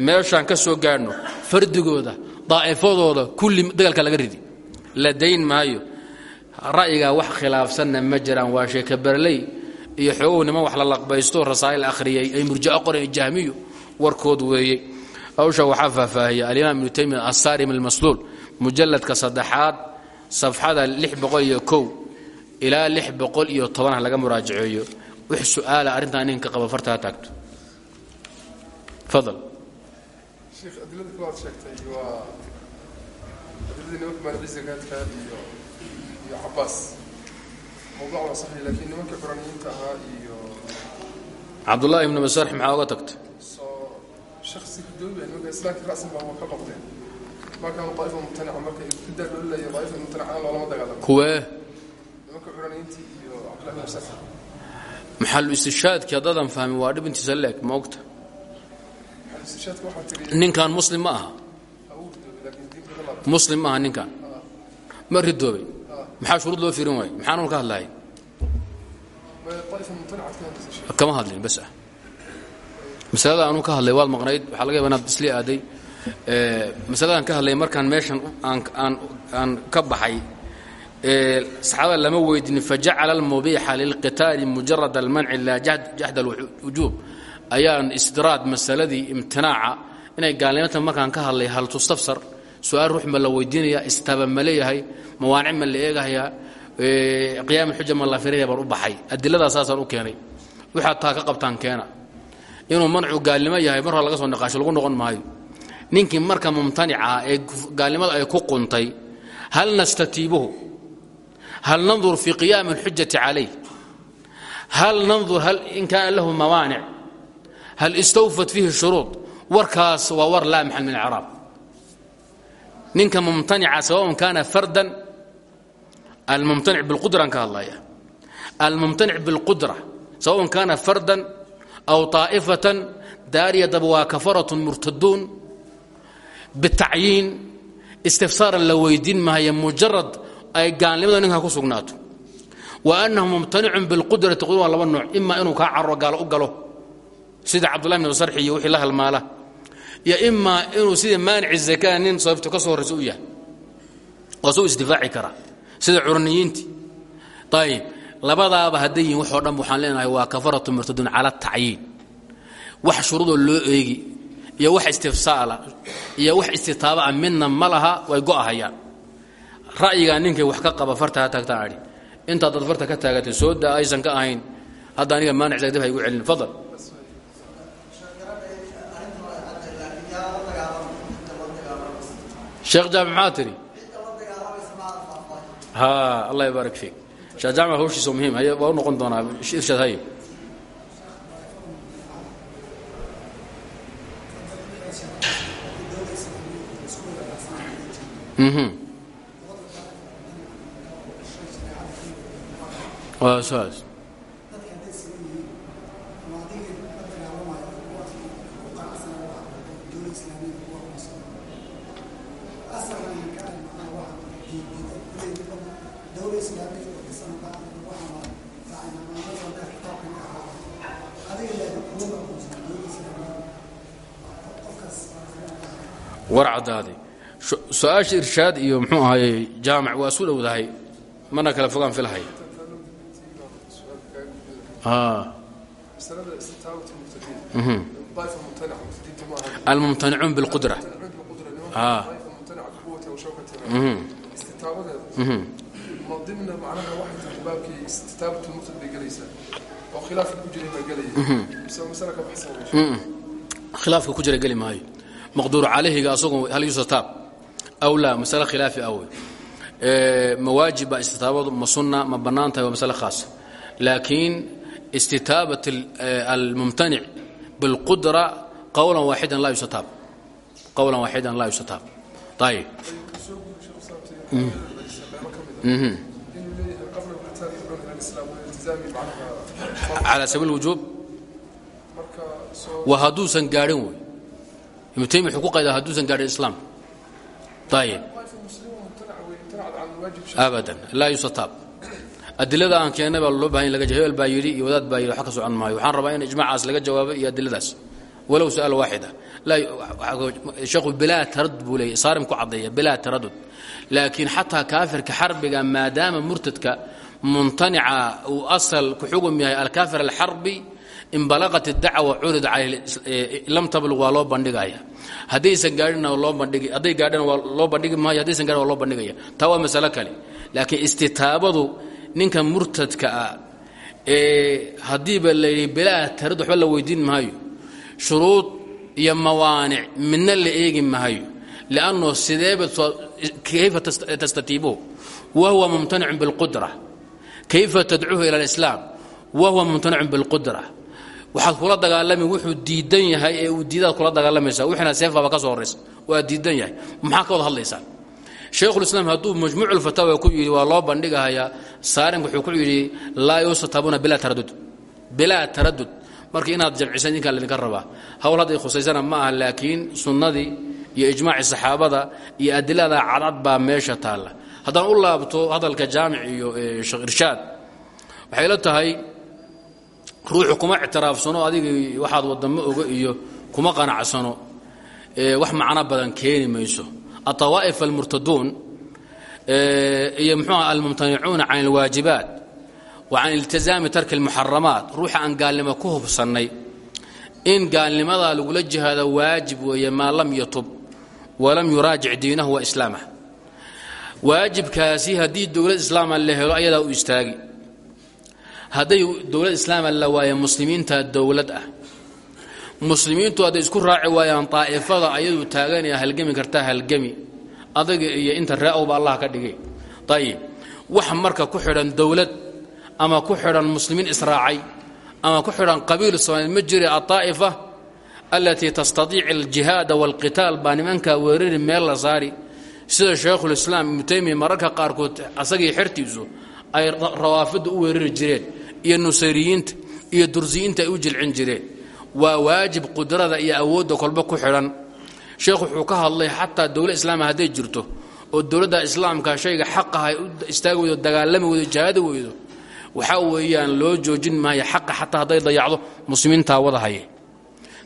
meeshaan ka soo gaadhno fardigooda daa'ifadooda kulli dagaalka laga ridi. La maayo. Ra'yigaa wax khilaafsanna ma jiraan waa sheeka berley iyo xoogow niman wax la laqbaysto rasaa'il akhriyay ay murjao qoran jahmiyu warkood weeye. Hawsha waxaa faahfaahiyay alimaam ibnu taymiya asaarim almasluul mujalladka saddexaad safxada ilaa tobanah laga muraajaceeyo wix su'aala arrintaa ninka qaba farta ha taagto. Fadal. Sheekh adilada kale aad sheegtay waa adiladii nimanka maaliciisa gaadka iyo iyo cabaas cabdullaahi ibnu masarx maxaa oga tagtay? ah dagaalamo. Kuwee maxalu istishaadkii haddaadan fahmin waa dhib intiisa leeg ma ogta? Xadiisashaadka waxaa tiri ninkan muslim ma aha. Muslim ma aha ninkan ma ridoobay maxaa shuruud loo fiirin waayey maxaanuun ka hadlahay? Kama hadlin bas ah. Masalada anuu ka hadlay waad maqnayd. Waxaa laga yaba isli aaday. Masaladan ka hadlay markaan meeshan aan aan ka baxay saxaabada lama weydinin fajacala almubiixa lilqitaali mujarad almanci laa jaxd alwujuub ayaan istidraad masaladii imtinaaca inay gaalnimata markaan ka hadlay hal tustafsar su'aal ruux ma la weydiinaya istaaba ma leeyahay mawaanic ma la eegahayaa qiyaam xuja ma la firinaya baan u baxay. Adiladaa u keenay. Waxaad taa ka qabtaan keena. Inuu mancu gaalnimo yahay mar hore laga soo niqaasho lagu noqon maayo. Ninkii marka mumtanica ee gaalnimada ay ku quntay hal nastatiibuhu hal nandur fii qiyaami اlxujati calayh hal nandur hal in kaana lahu mawaanic hal istawfat fiihi shuruud warkaas waa war laa maxal min icraab ninka mumtanica sawaءn kaana fardan almumtanic bilqudran ka hadlaya almumtanic bilqudra sawaءn kaana fardan aw طaa'ifatan daariyadaba waa kafaratun murtaduun bitacyiin istifsaaran la weydiin mahaya mujarad ay gaalnimada ninka ku sugnaato wa annahu mumtanicun bilqudrati waa laba nooc ima inuu kaa carro gaalo u galo sida cabdullahi bn sarxi iyo wixii la halmaala iyo imaa inuu sida maanici zakaa nin sababto ka soo horraysa yahay waa isdifaaci karaa sida curaniyiintii ayib labadaaba hadday yihiin dhan waxaan leenahay waa kafaratu murtadun cala tacyiin. Wax shuruudoo loo eegi iyo wax istifsaala iyo wax istitaaba a midna ma laha way go'ahayaan. Ra'yigaa ninkay wax ka qaba farta ha taagtaan adhi intaad dad farta ka taagatay soo daa aysan ka ahayn hadda aniga maanic fadal sheekh jaamic maxaa ha allah yabaarak fiik. Sheekh jaamic hawshiisa muhiim waa u noqon doonaa irshaad haye. Mhm. Saas war caddaaday su'aasha irshaad iyo muxuu ahaayey jaamic waa isu dhowdahay mana kala fogaan filhay masalada istitaabatu khilaafka ku jira geli maayo. Maqduur calayhiga asagu hal yusataab aw laa masale khilaafi ah wey. Ma waajib baa istitaabadu ma sunna ma bannaan tahay waa masale khaasa laakiin istitaabat almumtanic bilqudra qowlan waaxidan laa yusataab qowlan waaxidan laa yusataab ayib waliltizaami macnaha calaa sabiil wujuub waa hadduusan gaadhin wey ibnu taymiya wuxuu ku qaydaa hadduusan gaadhin islaam ayib abadan. Laa yusataab adilada aan keennay baa loo baahan laga hebel baa yidhi iyo wadaad baa yidhi wax ka socon maayo. Waxaan rabaa in ijmaacaas laga jawaabo iyo adiladaas. Walow su'aal waaxida. Sheekhu bilaa taradud buu leeyay saarim ku caddeeya bilaa taradud laakiin xataa kaafirka xarbiga maadaama murtadka mumtanica uu asal ku xugum yahay alkaafir alxarbi in balaqat اdacwa curida calayh lam tablug waa loo bandhigaya. Haddaysan gaadhina loo bandhigi hadday gaadhina waa loo bandhigi maayo haddaysan gaadhin waa loo bandhigaya. Taa waa masalo kale. Laakiin istitaabadu ninka murtadka ah ee haddiiba layidhi bilaa tarad waxba la weydiin maayo shuruud iyo mawaanic midna la eegi maayo liannu sideeba kayfa tastatiibuhu wa huwa mumtanicun bilqudra kayfa tadcuuhu ila alislaam wa huwa mumtanicun bilqudra waxaad kula dagaalami wuxuu diidan yahay ee uu diidaad kula dagaalamaysaa wixina seefaaba ka soo horraysa waa diidan yahay maxaa ka wada hadlaysaa shaykhulislaam hadduu majmuuculfataawa ku yidhi waa loo bandhigahayaa saarimka wuxuu ku yidhi laa yusataabuna bilaa taradud bilaa taradud marka inaad jamcisan idinkaa laydinka rabaa hawl hadday khusaysana ma aha laakiin sunnadii iyo ijmaacii saxaabada iyo adilada cadcad baa meesha taalla haddaan u laabto hadalka jaamic iyo sheekh irshaad waxay la tahay ruuxu kuma ictiraafsano adiga waxaad wadamo oga iyo kuma qanacsano wax macno badan keeni mayso aلطawaaئif almurtaduun iyo mxuuha almumtanicuuna can اlwaajibaat wa can iltizaami tarki اlmuxaramaat ruuxa aan gaalnimo ku hubsannay in gaalnimadaa lagula jihaado waajib weeye maa lam yatub walam yuraajic diinahu wa islaamah. Waajibkaasi haddii dowlad islaama la helo ayadaa u istaagi. Hadday dowlad islaama la waaye muslimiinta dowlad ah. Muslimiintu hadday isku raaci waayaan daa'ifada ayadu taaganaya halgemi kartaa halgemi adaga iyo inta ree-owba allah ka dhigay. Ayib wax marka ku xidhan dowlad ama ku xidhan muslimiin israacay ama ku xidhan qabiil soomaalied ma jira adaa'ifa alatii tastadiic aljihaada waalqitaal baa nimankaa weerari meel la saari sida shaykhulislaam ibnu taymiya mararka qaarkood asagii xertiisu ay rawaafidda u weerari jireen iyo nusayriyiinta iyo dursiyiinta ay u jilcin jireen waa waajib qudrada iyo awoodda kolba ku xidhan sheekhu wuxuu ka hadlay xataa dowlad islaama hadday jirto oo dowladda islaamka shayga xaqaha ay u istaagi weydo dagaalami weydo jihaadi weydo waxaa weeyaan loo joojin maayo xaqa xataa hadday dayacdo muslimiintaa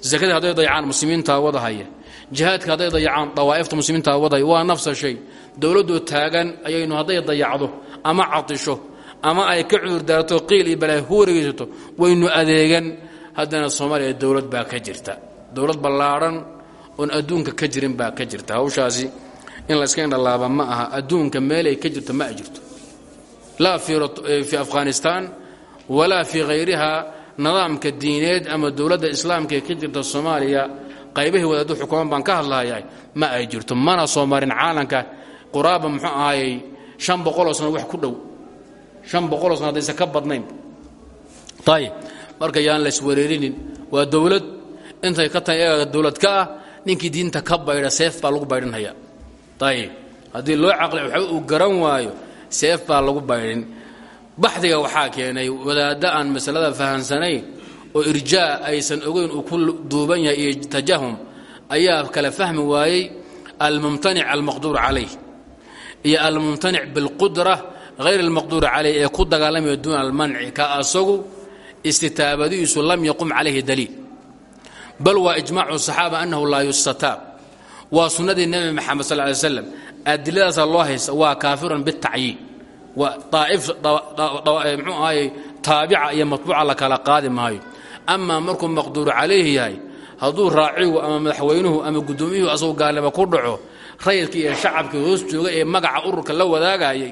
zakadii hadday dayacaan muslimiintaa wada haya jihaadka hadday dayacaan dawaa'ifta muslimiintaa wada haya waa nafsa shay. Dowladdoo taagan ayaynu hadday dayacdo ama catisho ama ay ka cudur daarto qiil iyo balaa ku wareegaysato waynu adeegan. Haddana soomaaliya dowlad baa ka jirta. Dowlad ballaadhan oon adduunka ka jirin baa ka jirta. Hawshaasi in layska indhalaaba ma aha. Adduunka meelay ka jirto ma ay jirto. Laa fii afghanistaan walaa fii hayriha nidaamka diineed ama dowladda islaamka ee ka jirta soomaaliya qaybahii wadaaddu xukuuman baan ka hadlahayaa ma ay jirto. Mana soo marin caalanka quraaba muxuu ahaayey shan boqoloo sano wax ku dhow. Shan boqoloo sano haddaysan ka badnayn. Ayib marka yaan la iswareerinin waa dowlad. Intay ka tahay eega dowlad ka ah ninkii diinta ka baydha seef baa lagu baydhinhaya ayib haddii loo caqli waxba uu garan waayo seef baa lagu baydhin baxdiga waxaa keenay wadaadda aan masalada fahamsanayn oo irjaa aysan ogeyn uu ku duuban yahay iyo tajahum ayaa kala fahmi waayey almumtanic almaqduur calayh iyo almumtanic bilqudra hayr almaqduur calayh ee ku dagaalamaya duuna almanci ka asagu istitaabadiisu lam yaqum calayhi daliil. Bal waa ijmaacu saxaaba annahu laa yustataab. Waa sunnadii nebi maxamed sal lay slam adiladaasa loo haysta waa kaafirun bitacyiin mxuu ahaye taabica iyo matbuuca la kala qaadi maayo. Amaa markuu maqduuru calayhi yahay hadduu raacigu ama madaxweynuhu ama guddoomiyuhu asagoo gaalnimo ku dhaco rayidkii iyo shacabkii hoos jooga ee magaca ururka la wadaagayay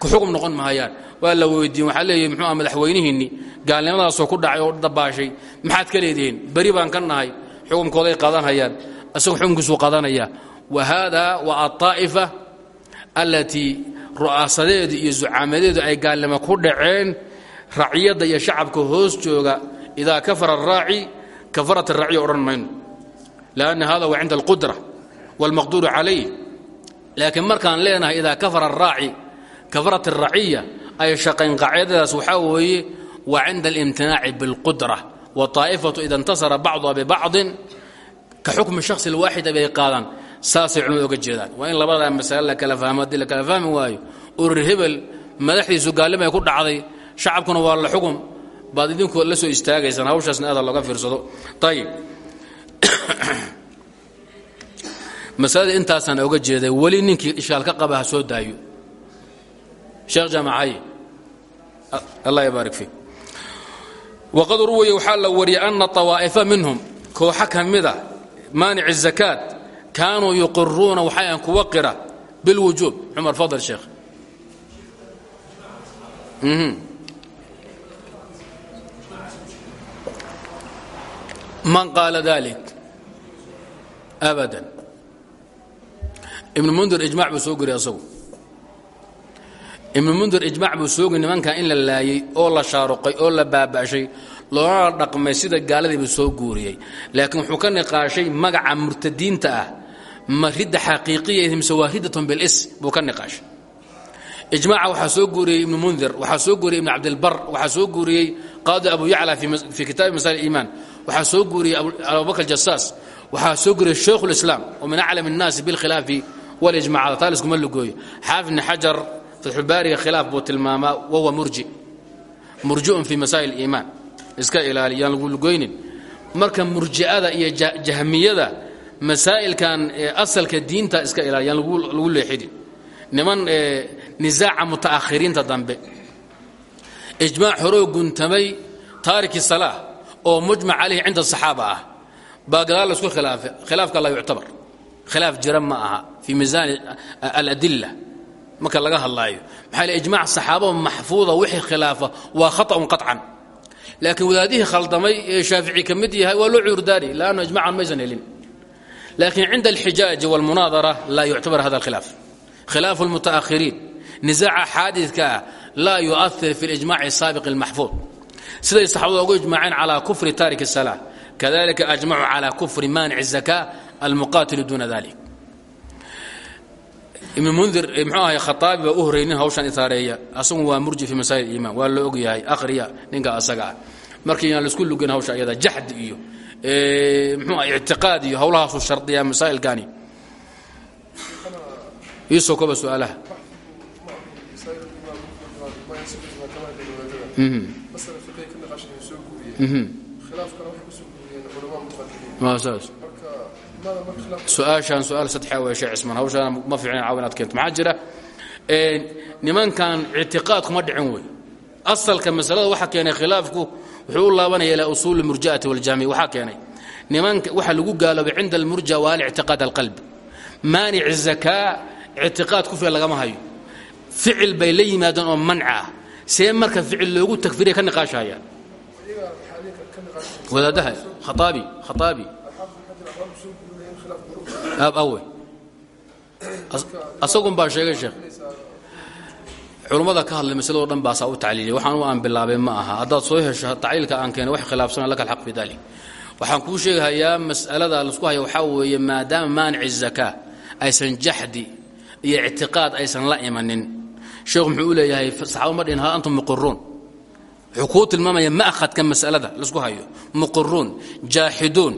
ku xugum noqon mahayaan waa la weydiin waxaa leeyahy muxuu ah madaxweynihiinni gaalnimadaasoo ku dhacay oo dabaashay. Maxaad ka leedihiin? Beri baan ka nahay. Xukumkooday qaadanhayaan asagoo xukumkiisuu qaadanaya wa haada waa alطaa'ifa allatii ru'aasadeedu iyo zucaamadeedu ay gaalnimo ku dhaceen raciyadda iyo shacabka hoos jooga idaa kafara araaci kafarat araaciya odhan mayno lanna hada waa cinda alqudra wاlmaqduuru calayh laakiin markaan leenahay idaa kafara araaci kafarat araciya ay shaqayn qaacidadaas waxaa weeye waa cinda alimtinaaci biاlqudra wطaa'ifatu ida intasara bacduha bibacضin ka xukmi shakhsi اlwaaxida bay qaadaan saasay culimadu oga jeedaan. Waa in labadaa masale la kala fahmo haddii la kala fahmi waayo urur hebel madaxdiisu gaallimay ku dhacday shacabkuna waa la xukum baad idinku la soo istaagaysaan hawshaasna aada looga fiirsado. Ayib masalada intaasaan oga jeeday weli ninkii ishaal ka qaba ha soo daayo. Sheekh jaamacaye allah yabaarik fii. Waqad ruwiya waxaa la wariyay ana awaa'ifa minhum kooxa ka mida ah maanic zakaat kaanuu yuqiruuna waxayan kuwa qira bilwujuub cumar fadl sheekh. Man qaala dalik abadan. Ibnu mundir ijmac buu soo geriy asagu. Ibnu mundir ijmac buu soogi nimankan in la laayey oo la shaaruqay oo la baaba'shay loolana dhaqmay sida gaaladiibu soo guuriyey. Laakiin wuxuu ka ma ridda xaqiiqiya mise waa riddatun bilis buu ka niqaashay ijmaaca waxaa soo guuriyey ibnu mundir waxaa soo guuriyey ibnu cabdilbar waxaa soo guuriyey qaadi abu yacla fii kitaabi masail iimaan waxaa soo guuriyey abubakr jasaas waxaa soo guuriyey shaykhu lislaam oo min aclam الnaasi biاlkhilaafi walijmacada taa liskuma lugooyo xaafid bni xajar fatxulbaariga khilaaf buu tilmaamaa wahuwa murji murjiun fii masaa'il iimaan iska ilaali yaan lagu lugoynin marka murji'ada iyo jahmiyada masaa'ilkan asalka diinta iska ilaaliyan lagu leexidin niman nisaaca muta'ahiriinta dambe. Ijmaac horoo guntamay taariki salaa oo mujmac caleyhi cinda saxaaba ah. Baa gadaal la isku khilaafay khilaafka laa yuctabar. Khilaaf jira ma aha fii miisaan aladilla. Marka laga hadlaayo maxaa le ijmac saxaabaa maxfuuda wixii khilaafa waa khata'un qaطcan laakiin wadaadihii khaldamay ee shaafici ka mid yahay waa loo cuurdaari leanna ijmacan maysan helin laakiin cinda alxijaaji wاlmunaadara laa yuctabar hada اlkhilaaf khilaafu اlmuta'akhiriin nisaaca xaadidka ah laa yu'ahir fi اlijmac الsaabiq اlmaxfuud siday saxaabada ugu ijmaaceen calى kufri taarik الsalaa kadalika ajmacuu calى kufri maanic الzaka almuqaatilu duna dalik ibn mundir mxuu ahay khaaabi baa u horrey nin hawshan itaareeya asagu waa murji fi masaa'il iimaan waa la og yahay akhriya ninka asaga ah markii yaan laisku lugin hawsha ayada jaxd iyo mxuu ah ictiqaad iyo hawlahaasuu shardiyaa masaa'ilkani iisoo koba su'aalaha. Marka khilaaf su'aashaan su'aal saddexa wey sheekh cismaan. Hawshaana ma fiicna caawa inaad keento. Maxaa jira? Nimankan ictiqaad kuma dhicin wey asalka masalada waxa keenay khilaafku wuxuu u laabanaya ilaa usuuli murji'ati waljahmiya waxaa keenay nimanka waxa lagu gaaloobay cinda almurja waa alictiqaad alqalbi maanic zakaa ictiqaad ku filan lagama hayo. Ficil bay la yimaadeen oo manca ah. See marka ficil loogu takfiriya ka naqashay wadaadaha khaaabi khaaabi awe. Asagun baa sheegay sheekh culummada ka hadlay masaladoo dhan baasaa u tacliiliyay waxaan aan bilaabay ma aha. Haddaad soo hesho tacliilka aan keenay wax khilaafsana laka alxaq bidalik. Waxaan kuu sheegahayaa mas'alada la isku haya waxaa weeye maadaama maanici zakaa aysan jaxdi iyo ictiqaad aysan la imanin. Sheekhu muxuu u leeyahay saxaaba dhihin hal antum muqiruun wuxuu kuu tilmaamaya ma'khadka mas'alada la isku hayo. Muqiruun jaaxiduun.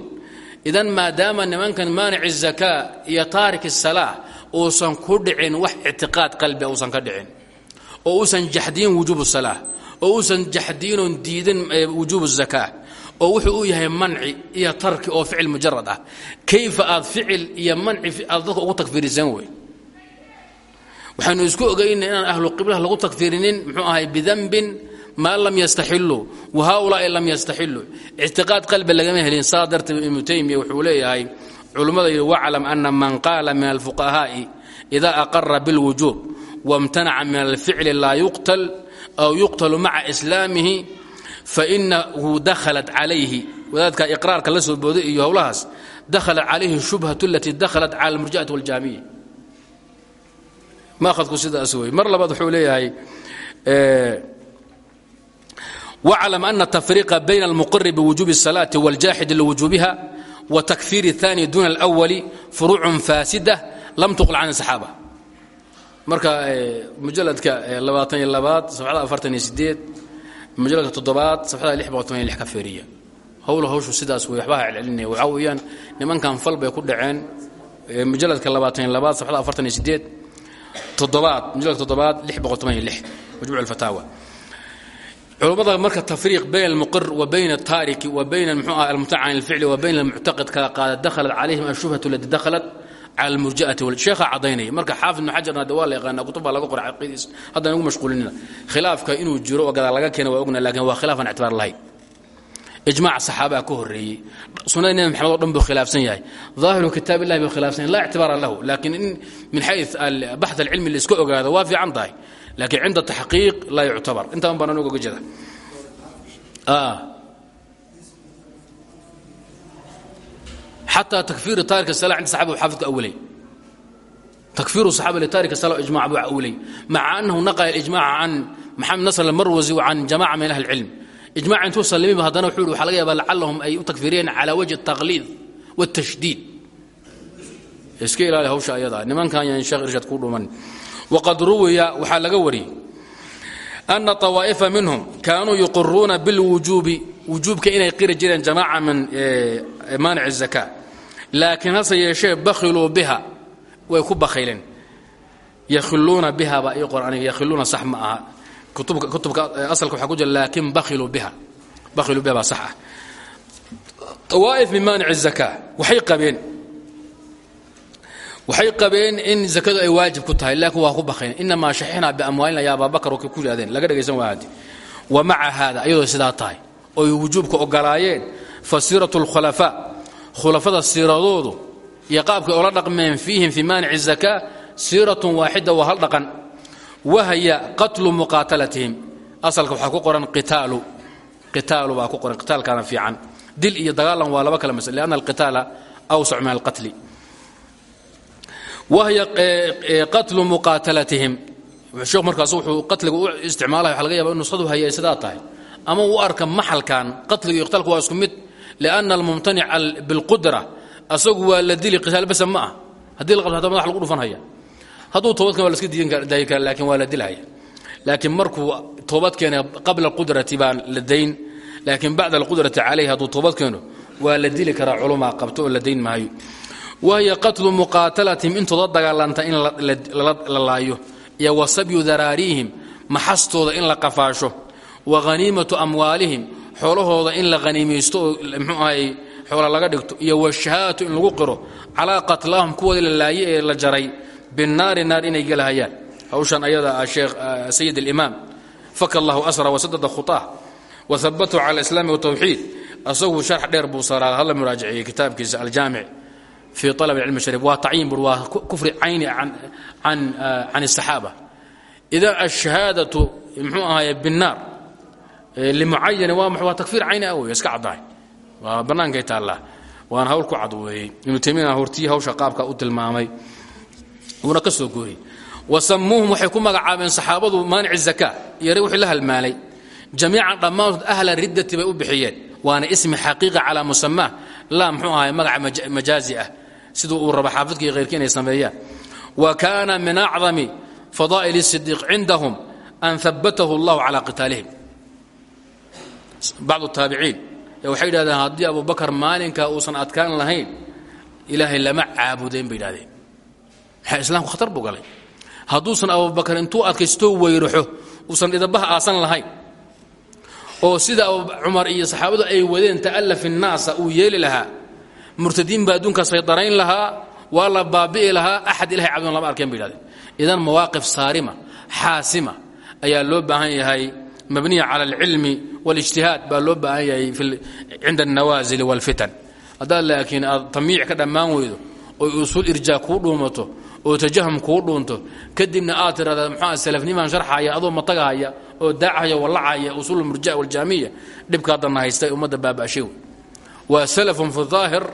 Idan maadaama nimankan maanici zakaa iyo taarik salaa uusan ku dhicin wax ictiqaad qalbia uusan ka dhicin oo uusan jaxdiyin wujuub salaa oo uusan jaxdiinoon diidin wujuub zakaa oo wuxuu u yahay manci iyo tarki oo ficil mujarad ah. Kayfa aad ficil iyo manci aad dadka ugu takfiiriseen wey waxaynu isku ogayna inaan ahlu qiblaha lagu takfiirinin muxuu ahay bidanbin maa lam yastaxiluu wa lam yastaxiluu ictiqaad qalbi lagama helin saa darteed ibnu taymiya wuxuu leeyahay culummada yidhi waclam ana man qaala min alfuqahaa'i ida aqara bilwujuub wamtanaca min alficli laa yuqtal aw yuqtalu maca islaamihi fainahu dakhalat calayhi wadaadka iqraarka la soo booday iyo howlahaas dakhalat calayhi shubhatu alatii dakhalat cala almurja'ati waljaamiya maahadku sidaas wey mar labaad wuxuu leeyahay waclam ana tafriqa bayna almuqiri biwujuubi الsalaati wاljaaxidi liwujuubiha وتكفير الثاني dون الأول فروع فاسدة لم تقل عن الصحاaبة marka mujaladka labaatan iyo labaad safxada afartan iyo sideed mujaladka safxada lix boqol toban iyo lix ka feeriya howla hawshu sidaas wey waxbaha celcelinaya waxaa weeyaan nimankan fal bay ku dhaceen mujaladka labaatan safxada afartan iyo sideed toddobaad mujaladka toddobaad lix boqol toban iyo lix majmuuc alfataawa culmmada marka tafriiq bayn almuqir wa bayn ataariki wa bayn mxuu ah almutac can alficli wa bayn almuctaqid kala qaada dakhalat calayhim ashubhatu alati dakhalat cala almurja'ati sheekha cadaynaya marka xaafid ibnu xajarna de waa la yaqaana kutub baa laga qoray caqiidiis haddaan ugu mashquulinina. Khilaafka inuu jiro oo gadaa laga keena waa ogna laakiin waa khilaafan ictibaar lahayn ijmac saxaabaa ka horreeyey. Sunnada nebi maxamed o dhan buu khilaafsan yahay. Daahiru kitaab illahi buu khilaafsan yahay laa ictibaara lahu. Laakiin in min xayu baxth alcilmi la iska ogaado waa fiican tahay. Laakiin cinda taxqiiq laa yuctabar. Intaan baan anuga jeeda xataa takfiiru taarik sala cinda saxaba u xaafidku awilay takfiiru saxaba litaarik sala ijmac buu awilay maca annahu naqala ijmaca can maxamed nasr almarwasi wa can jamaca min ahli ilcilm ijmac intuu salimiba haddana wuxuu yhi waxa laga yaaba lacallahum ay u takfiiriyeen cala wajhi الtaqliid wالtashdiid iska ilaali hawsha ayadaa nimankan yan sheekh irshad ku dhuman wqad ruwiya waxaa laga wariyey ana طawaa'ifa minhum kaanuu yuqiruuna biاlwujuubi wujuubka inay qiri jireen jamaaca min maanic الzaka laakiin hase yeeshee bakhiluu biha way ku bakhileen yahiluuna biha baa ii qor sax ma aha. Kutubka kutubka asalka waxaa ku jira laakiin bakhiluu biha. Bakhiluu biha sax ah. Tawaa'if min maanici zakaa. Waxay qabeen. Waxay qabeen in zakadu ay waajib ku tahay laakiin waa ku bakhileen inamaa shaxinaa biamwaalina ya abaabakar oo ku yidhahdeen laga dhegaysan waahadi wa maca haada iyadoo sidaa tahay. Oy wujuubka ogolaayeen fasiratu اlkhulafaa khulafada siiradoodu iyo qaabkay ola dhaqmeen fiihim fii maanici zakaa siiratun waaxida waa hal dhaqan. Wahya qatlu muqaatalatihim. Asalka waxaa ku qoran qitaalu. Qitaalu baa ku qoran qitaalkaana fiican. Dil iyo dagaalan waa laba kala masle lianna alqitaala awsac min alqatli. Wahya qatlu muqaatalatihim. Sheekh markaas wuxuu qatliga u isticmaalaya waxa laga yaba in sidaa tahay. Ama u arka maxalkan qatliga iyo qitaalku waa isku mid lianna almumtanic bilqudra asagu waa la dili qitaal basa ma ah haddii la qabto hada madax lagu dhufan haya hadduu toobadkan waa la iska diidan daayi kara laakiin waa la dilhaya laakiin markuu toobad keena qabla alqudrati baa la dayn laakiin bacda alqudrati calayhi hadduu toobad keeno waa la dili karaa culumaa qabto oo la dayn maayo wahiya qatlu muqaatalatihim intooda dagaalanta in la laayo iyo wa sabyu daraariihim maxastooda in la qafaasho wa haniimatu amwaalihim xoolahooda in la haniimaysto oo ahay xoola laga dhigto iyo washahaatu in lagu qiro calaa qatlaahum kuwoodii la laaye ee la jaray binnaari naar inay gelahayaan hawshan ayada ah sheekh ah, sayid alimaam faka allahu asra wasadada khuطaah wahabatu cala alislaami watawxiid asagu sharx dheer buu saraa hala muraajiciye kitaabkiisa aljaamic fii alab cilmi shariif waa tacyiin bur waa kufri cayni can asaxaaba ah, idaa ashahaadatu mxuu ahaye binnaar Eh, limucayan waa takfiir cayni ah wey iska caddahay. Waa bannaankay taallaa. Waana hawl ku cad weeyey ibnu hortii hawsha qaabka u tilmaamay. Uuna ka soo gooyey wa sammuuhum saxaabadu maanici zakaa yaray wixii la halmaalay. Jamiican dhammaantood ahla riddati bay u bixiyeen. Waana ismi xaqiiqa calaa musamaah laa mxuu ahay magac majaazi ah. Siduu uu raba xaafidka iyo khayrkii inay wa kaana min acdami fadaa'il sidiiq cindahum an habatahu allahu calaa qitaalihim bacdu taabiciin. Waxay yidhahdeen haddii abubakar maalinkaa uusan adkaan lahayn ilaahay lama caabudeen bay yidhahdeen maxaa islaamku khatar buu galay. Hadduusan abubakar intuu adkaystoo weyraxo uusan idabaha aasan lahayn oo sida cumar iyo saxaabadu ay wadeen ta'allaf innaasa uu yeeli lahaa murtadiin baa adduunka saydarayn lahaa waa la baabi'i lahaa axad ilahay cabdon lama arkeen bay idan mawaaqif saarima xaasima ayaa loo baahan yahay mabniya cala alcilmi waاlijtihaad baa loo baahan yahay cinda alnawaasili wاlfitan haddaad laakiin aad tamiic ka dhammaan weydo oy usuul irjaa kuu dhuumato oo tajahum kuu dhuunto kadibna aad tirahda muxua salafnimaan sharxaya adoo matagahaya oo daacaya wallacaya usuul murja waljaamiya dhibkaadana haysta ummadda baaba'shay wey waa salafun fi daahir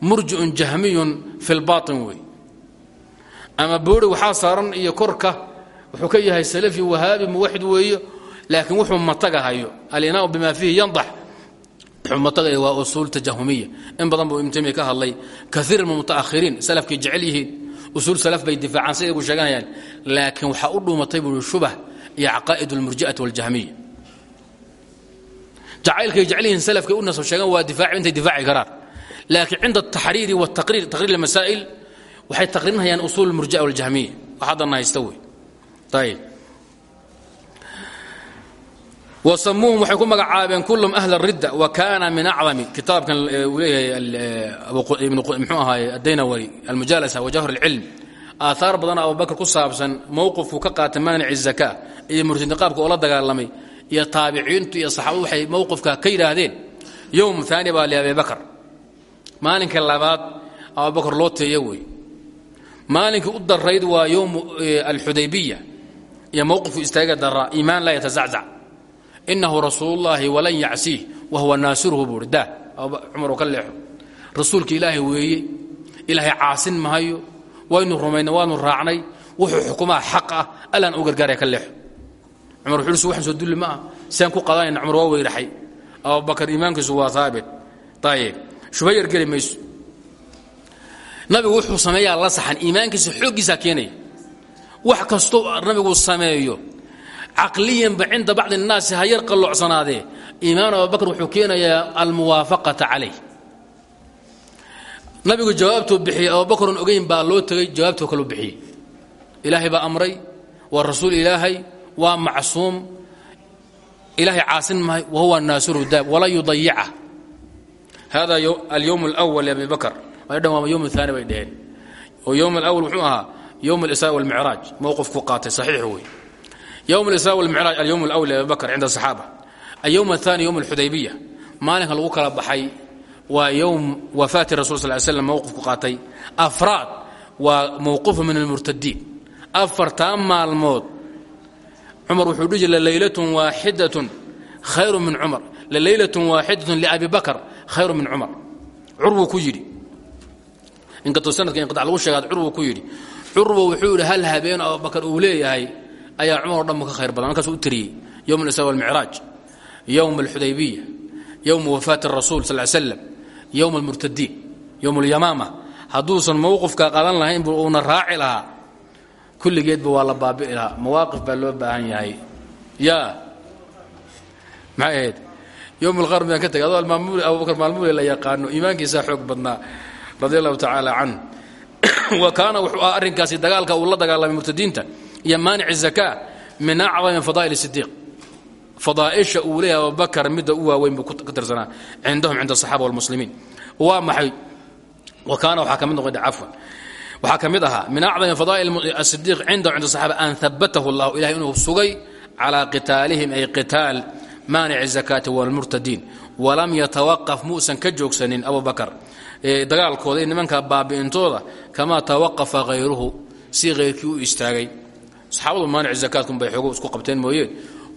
murjicun jahmiyun fi lbaatin wey ama boori waxaa saaran iyo korka wuxuu ka yahay salafi wahaabi muwaxid weeyo laakiin wuxuu matagahayo alinaau bima fiihi yandax wuxuu matagaya waa usuul tajahumiya in badan buu ibnu taymiya ka hadlay kaiir min mutaahiriin salafkay jecel yihiin usuul salaf bay difaacaan siday gu sheeganayaan laakiin waxaa u dhuumatay buui shubah iyo caqaa'id اlmurji'ati waاljahmiya jacaylkay jecel yihiin salafkay u nasab sheegaan waa difaaci intay difaaci karaan laakiin cinda ataxriiri wataqriir taqriir almasaa'il waxay taqriirinhayaan usuul اlmurji'a waاljahmiya wax haddana haysta wey ayib wasamuuhum waxay ku magacaabeen kulum ahla ridda wa kaana min acdami. Kitaabkan uu leeyahay mxuu ahaay addaynawari almujaalasa wajahur اlcilm aahaar badan abubakr ku saabsan mowqifku ka qaatay maanici zaka iyo murtidin qaabka oo la dagaalamay iyo taabiciintu iyo saxaabadu waxay mowqifka ka yidhaahdeen. Yowm aani baa liabi bakr maalinka labaad abubakr loo teeyo wey maalinkii u darayd waa yowm alxudaybiya iyo mowqifku istaaga daraa iimaan laa yatazaczac inahu rasuul اllahi walan yacsiih wahuwa naasiruhu buui daa cumar oo ka leexo. Rasuulka weeye ilaahay caasin mahayo waynu rumayna waanu raacnay wuxuu xukumaa xaq ah allaan u gargaaraya ka leexo. Cumar wuxuu soo dulli ma ah siaan ku qadanayna cumar waa abubakar iimaankiisu waa haabit ayib shubayar geli mayso. Wuxuu sameeyaa la saxan iimaankiisa xooggiisaa keenaya. Wax kastoo nabigu sameeyo caqliyanba cinda bacdi الnaasi ha yar qalloocsanaadee iimaan abubakr wuxuu keenayaa almuwaafaqata calayh nabigu jawaabtuu bixiyey abubakron ogeyn baa loo tegey jawaabtuu kaluu bixiyey ilaahay baa amray waa rasuul ilaahay waa macsuum ilaahay caasin mahay wahuwa naasiru daab wala yudayica hada alyowm اlأwal abi bakr ay dhan waa yowm اثaani bay dheheen oo yowm اlأwal wuxuu ahaa yowm اlisraa wاlmicraaj mowqifku qaatay saxiix wey ywm isra wlmicraaj alyowm اlwl abibakr cinda asaxaaba alyowm aani ywm اlxudaybiya maalinka lagu kala baxay waa ywm wafaati rasul sal slam mowqifku qaatay afraad waa mowqufu min almurtadiin afartaa maalmood cumar wuxuu dhihi jira laylatun waaxidatun khayru min cumar laylatun waaxidatun liabi bakr khayru min cumar curwu ku yidhi inkastoo sanadka inqitac lagu sheegaad curwu ku yidhi curwa wuxuu yidhi hal habeen abubakar uu leeyahay ayaa cumar o dhanba ka khayr badan markaasuu u tiriyey yowm isra walmicraaj yowm alxudaybiya yowm wafaati rasuul sal slam yowm almurtadiin yowm alyamaama hadduusan mowqifka qadan lahayn bu uuna raaci lahaa. Kulligeedba waa la baabi'i lahaa. Mawaaqif baa loo baahan yahay. Ya maxay ahayd? Yowm alqar midaan ka tagay adoo almaamuli abubakar maalmuule la yaqaano iimaankiisaa xoog badnaa radia allahu tacaala wa kaana wuxuu ah dagaalka uu la dagaalamay murtadiinta iyo maanic zaka min acdami fadaa'il sidiiq fadaaisha uu leeyahay abubakar midda u waaweyn buu ka tirsanaa cindahum cinda asaxaaba walmuslimiin. Waa maxay? Wa kaana waxaa ka mid noqday cafwan. Waxaa ka mid ahaa min acdami fadaa'il asidiiq cindahum cinda asaxaaba an habatahu allahu ilahay inuu sugay calaa qitaalihim ay qitaal maanici zakaati walmurtadiin walam yatawaqaf muusan ka joogsanin abubakar dagaalkooda iyo nimanka baabi'intooda kamaa tawaqafa hayruhu si hayrkii u istaagay saxaabadu maanic zakaadkunbay xoogo isku qabteen mooye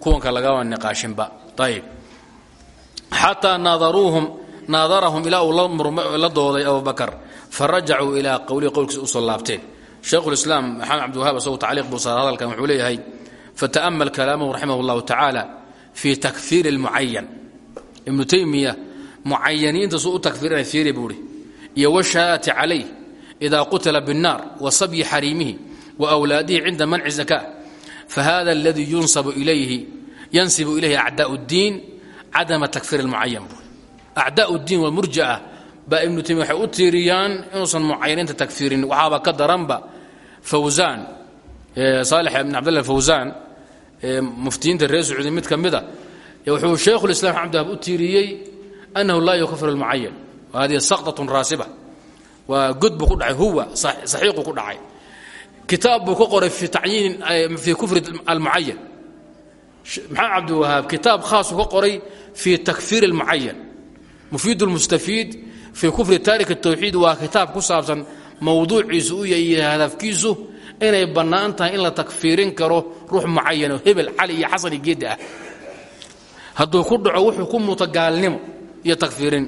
kuwanka lagama niqaashinba. Ayib xataa naadaruuhum naadarahum ilaa uu la dooday abubakar farajacuu ilaa qowlihi qowlkiisa u soo laabteen. Shaykhulislaam maxamed cabdiwahaab isagu tacliiq buu saara hadalkan wuxuu leeyahay fata'amal kalaamahu raximah اllahu tacaala fii takfiiri اlmucayan ibnu taymiya mucayaniinta suu u takfirinay fiiri buuhi iyo washaa'ati calayh idaa qutila binnaar wa sabyi xariimihi wa wlaadihi cinda manci zaka fahada اladii yunsabu ilayhi yansibu ilayhi acdaa اddiin cadama takfiir اlmucayan buui acdaa اddiin walmurji'a baa ibnu taymiya waxay u tiiriyaan inuusan mucayaniinta takfiirin waxaaba ka daranba fawsaan saalix ibn cabdillah fawsaan muftiyiinta reer sacuudi mid ka mida wuxuu shaykhu lislam xamdahab u tiiriyey annahu laa yukafir almucayan wa hadihi saqdatun raasiba waa god buu ku dhacay huwa saxiiqu ku dhacay kitaab buu ka qoray fi tacyiin fii kufri almucayan maxamed cabdiwahaab? Kitaab khaasuu ka qoray fii takfiir almucayan mufiid lmustafiid fii kufri taarik الtawxiid waa kitaab ku saabsan mowduuciisu u yahay hadafkiisu inay bannaan tahay in la takfiirin karo ruux mucayano hebel cali iyo xasan iyo geedda ah. Hadduu ku dhaco wuxuu ku muto gaalnimo iyo takfiirin.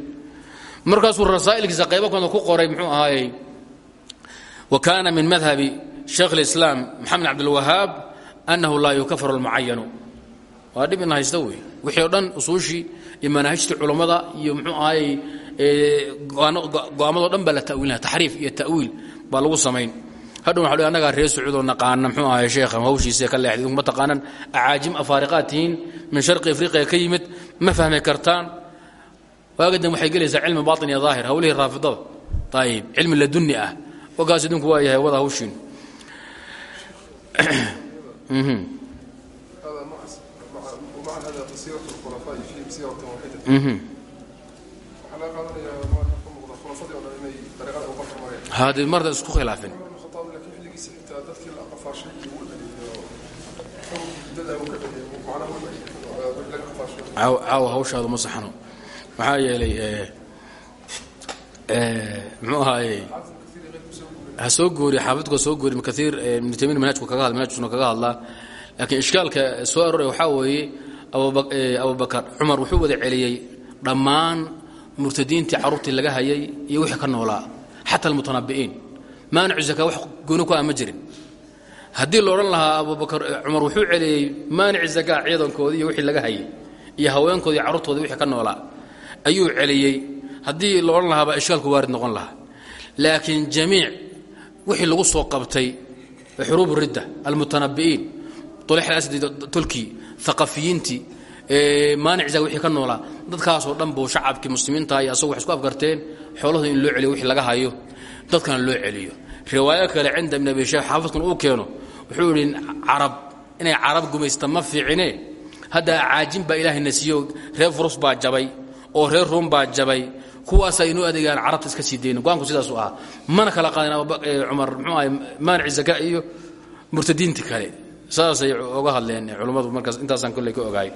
Markaasuu rasaa'ilkiisa qaybo kooda ku qoray muxuu ahaayey wa kaana min madhabi shaykh اlislaam maxamed cabdilwahaab annahu laa yukafar almucayanu waa dhib ina haysta wey wixii o dhan usuushii iyo manaahijtii culammada iyo muxuu ahaayey go'aamadoo dhan baa la tawiilina taxriif iyo ta'wiil baa lagu samayn. Hadhow waxa ley annagaa reer sacuudoo naqaana muxuu ahay sheekha hawshiisa ka leexday. Idinku ma taqaanaan acaajim afaariqaad tihiin min sharqi afriqiya ka yimid ma fahmi kartaan. Waagadan waxay gelaysaa cilmi baatin iyo daahir hawlihii raafidada. Ayib cilmi ladunni ah. Wagaas idinku waa yahay wada hawshiin hade marda isku khilaafin caawa hawshaadu ma saxano maxaa yeelay mxuu ahaayey ha soo gooriy xaafidka soo gooriy kaiir ibnu taymiya manhajku kaga hadla manhajkusuna kaga hadlaa laakiin ishkaalka soo arooraya waxaa weeye abubakar cumar wuxuu wada celiyey dhammaan murtadiintii carruurtii laga hayay iyo wixii ka noolaa xata almutanabi'iin maanicu zaka wax gooni ku ah jirin. Haddii la odhan lahaa abubakar cumar wuxuu celiyey maanici zakaa ciidankoodii wixii laga hayay iyo haweenkoodii carruurtoodii wixii ka noolaa. Ayuu celiyey. Haddii la odhan lahaabaa waarid noqon lahaa. Laakiin jamiic wixii lagu soo qabtay xuruub ridda almutanabi'iin tolkii aqafiyiintii maanicza wixii ka noolaa dadkaasoo dhan buu shacabkii muslimiinta iyo asagu wax isku afgarteen xoolahooda in loo celiyo wixii laga hayo dadkana loo celiyo. Riwaayo kale cinda ibn abi xaafidkan uu keeno wuxuu yidhi carab inay carab gumaysta ma fiicine? Hadda caajin baa ilaahayna siiyo reer furus baa jabay oo reer ruum baa jabay kuwaasaa inuu adeegaan carabta iska sii dayna go'aanku sidaasu ahaa. Mana kala qaadin cumar muxuu ahay maanici zaka iyo murtadiintii kale. Saasay oga hadleen culummadu markaas intaasaan kolley ka ogaay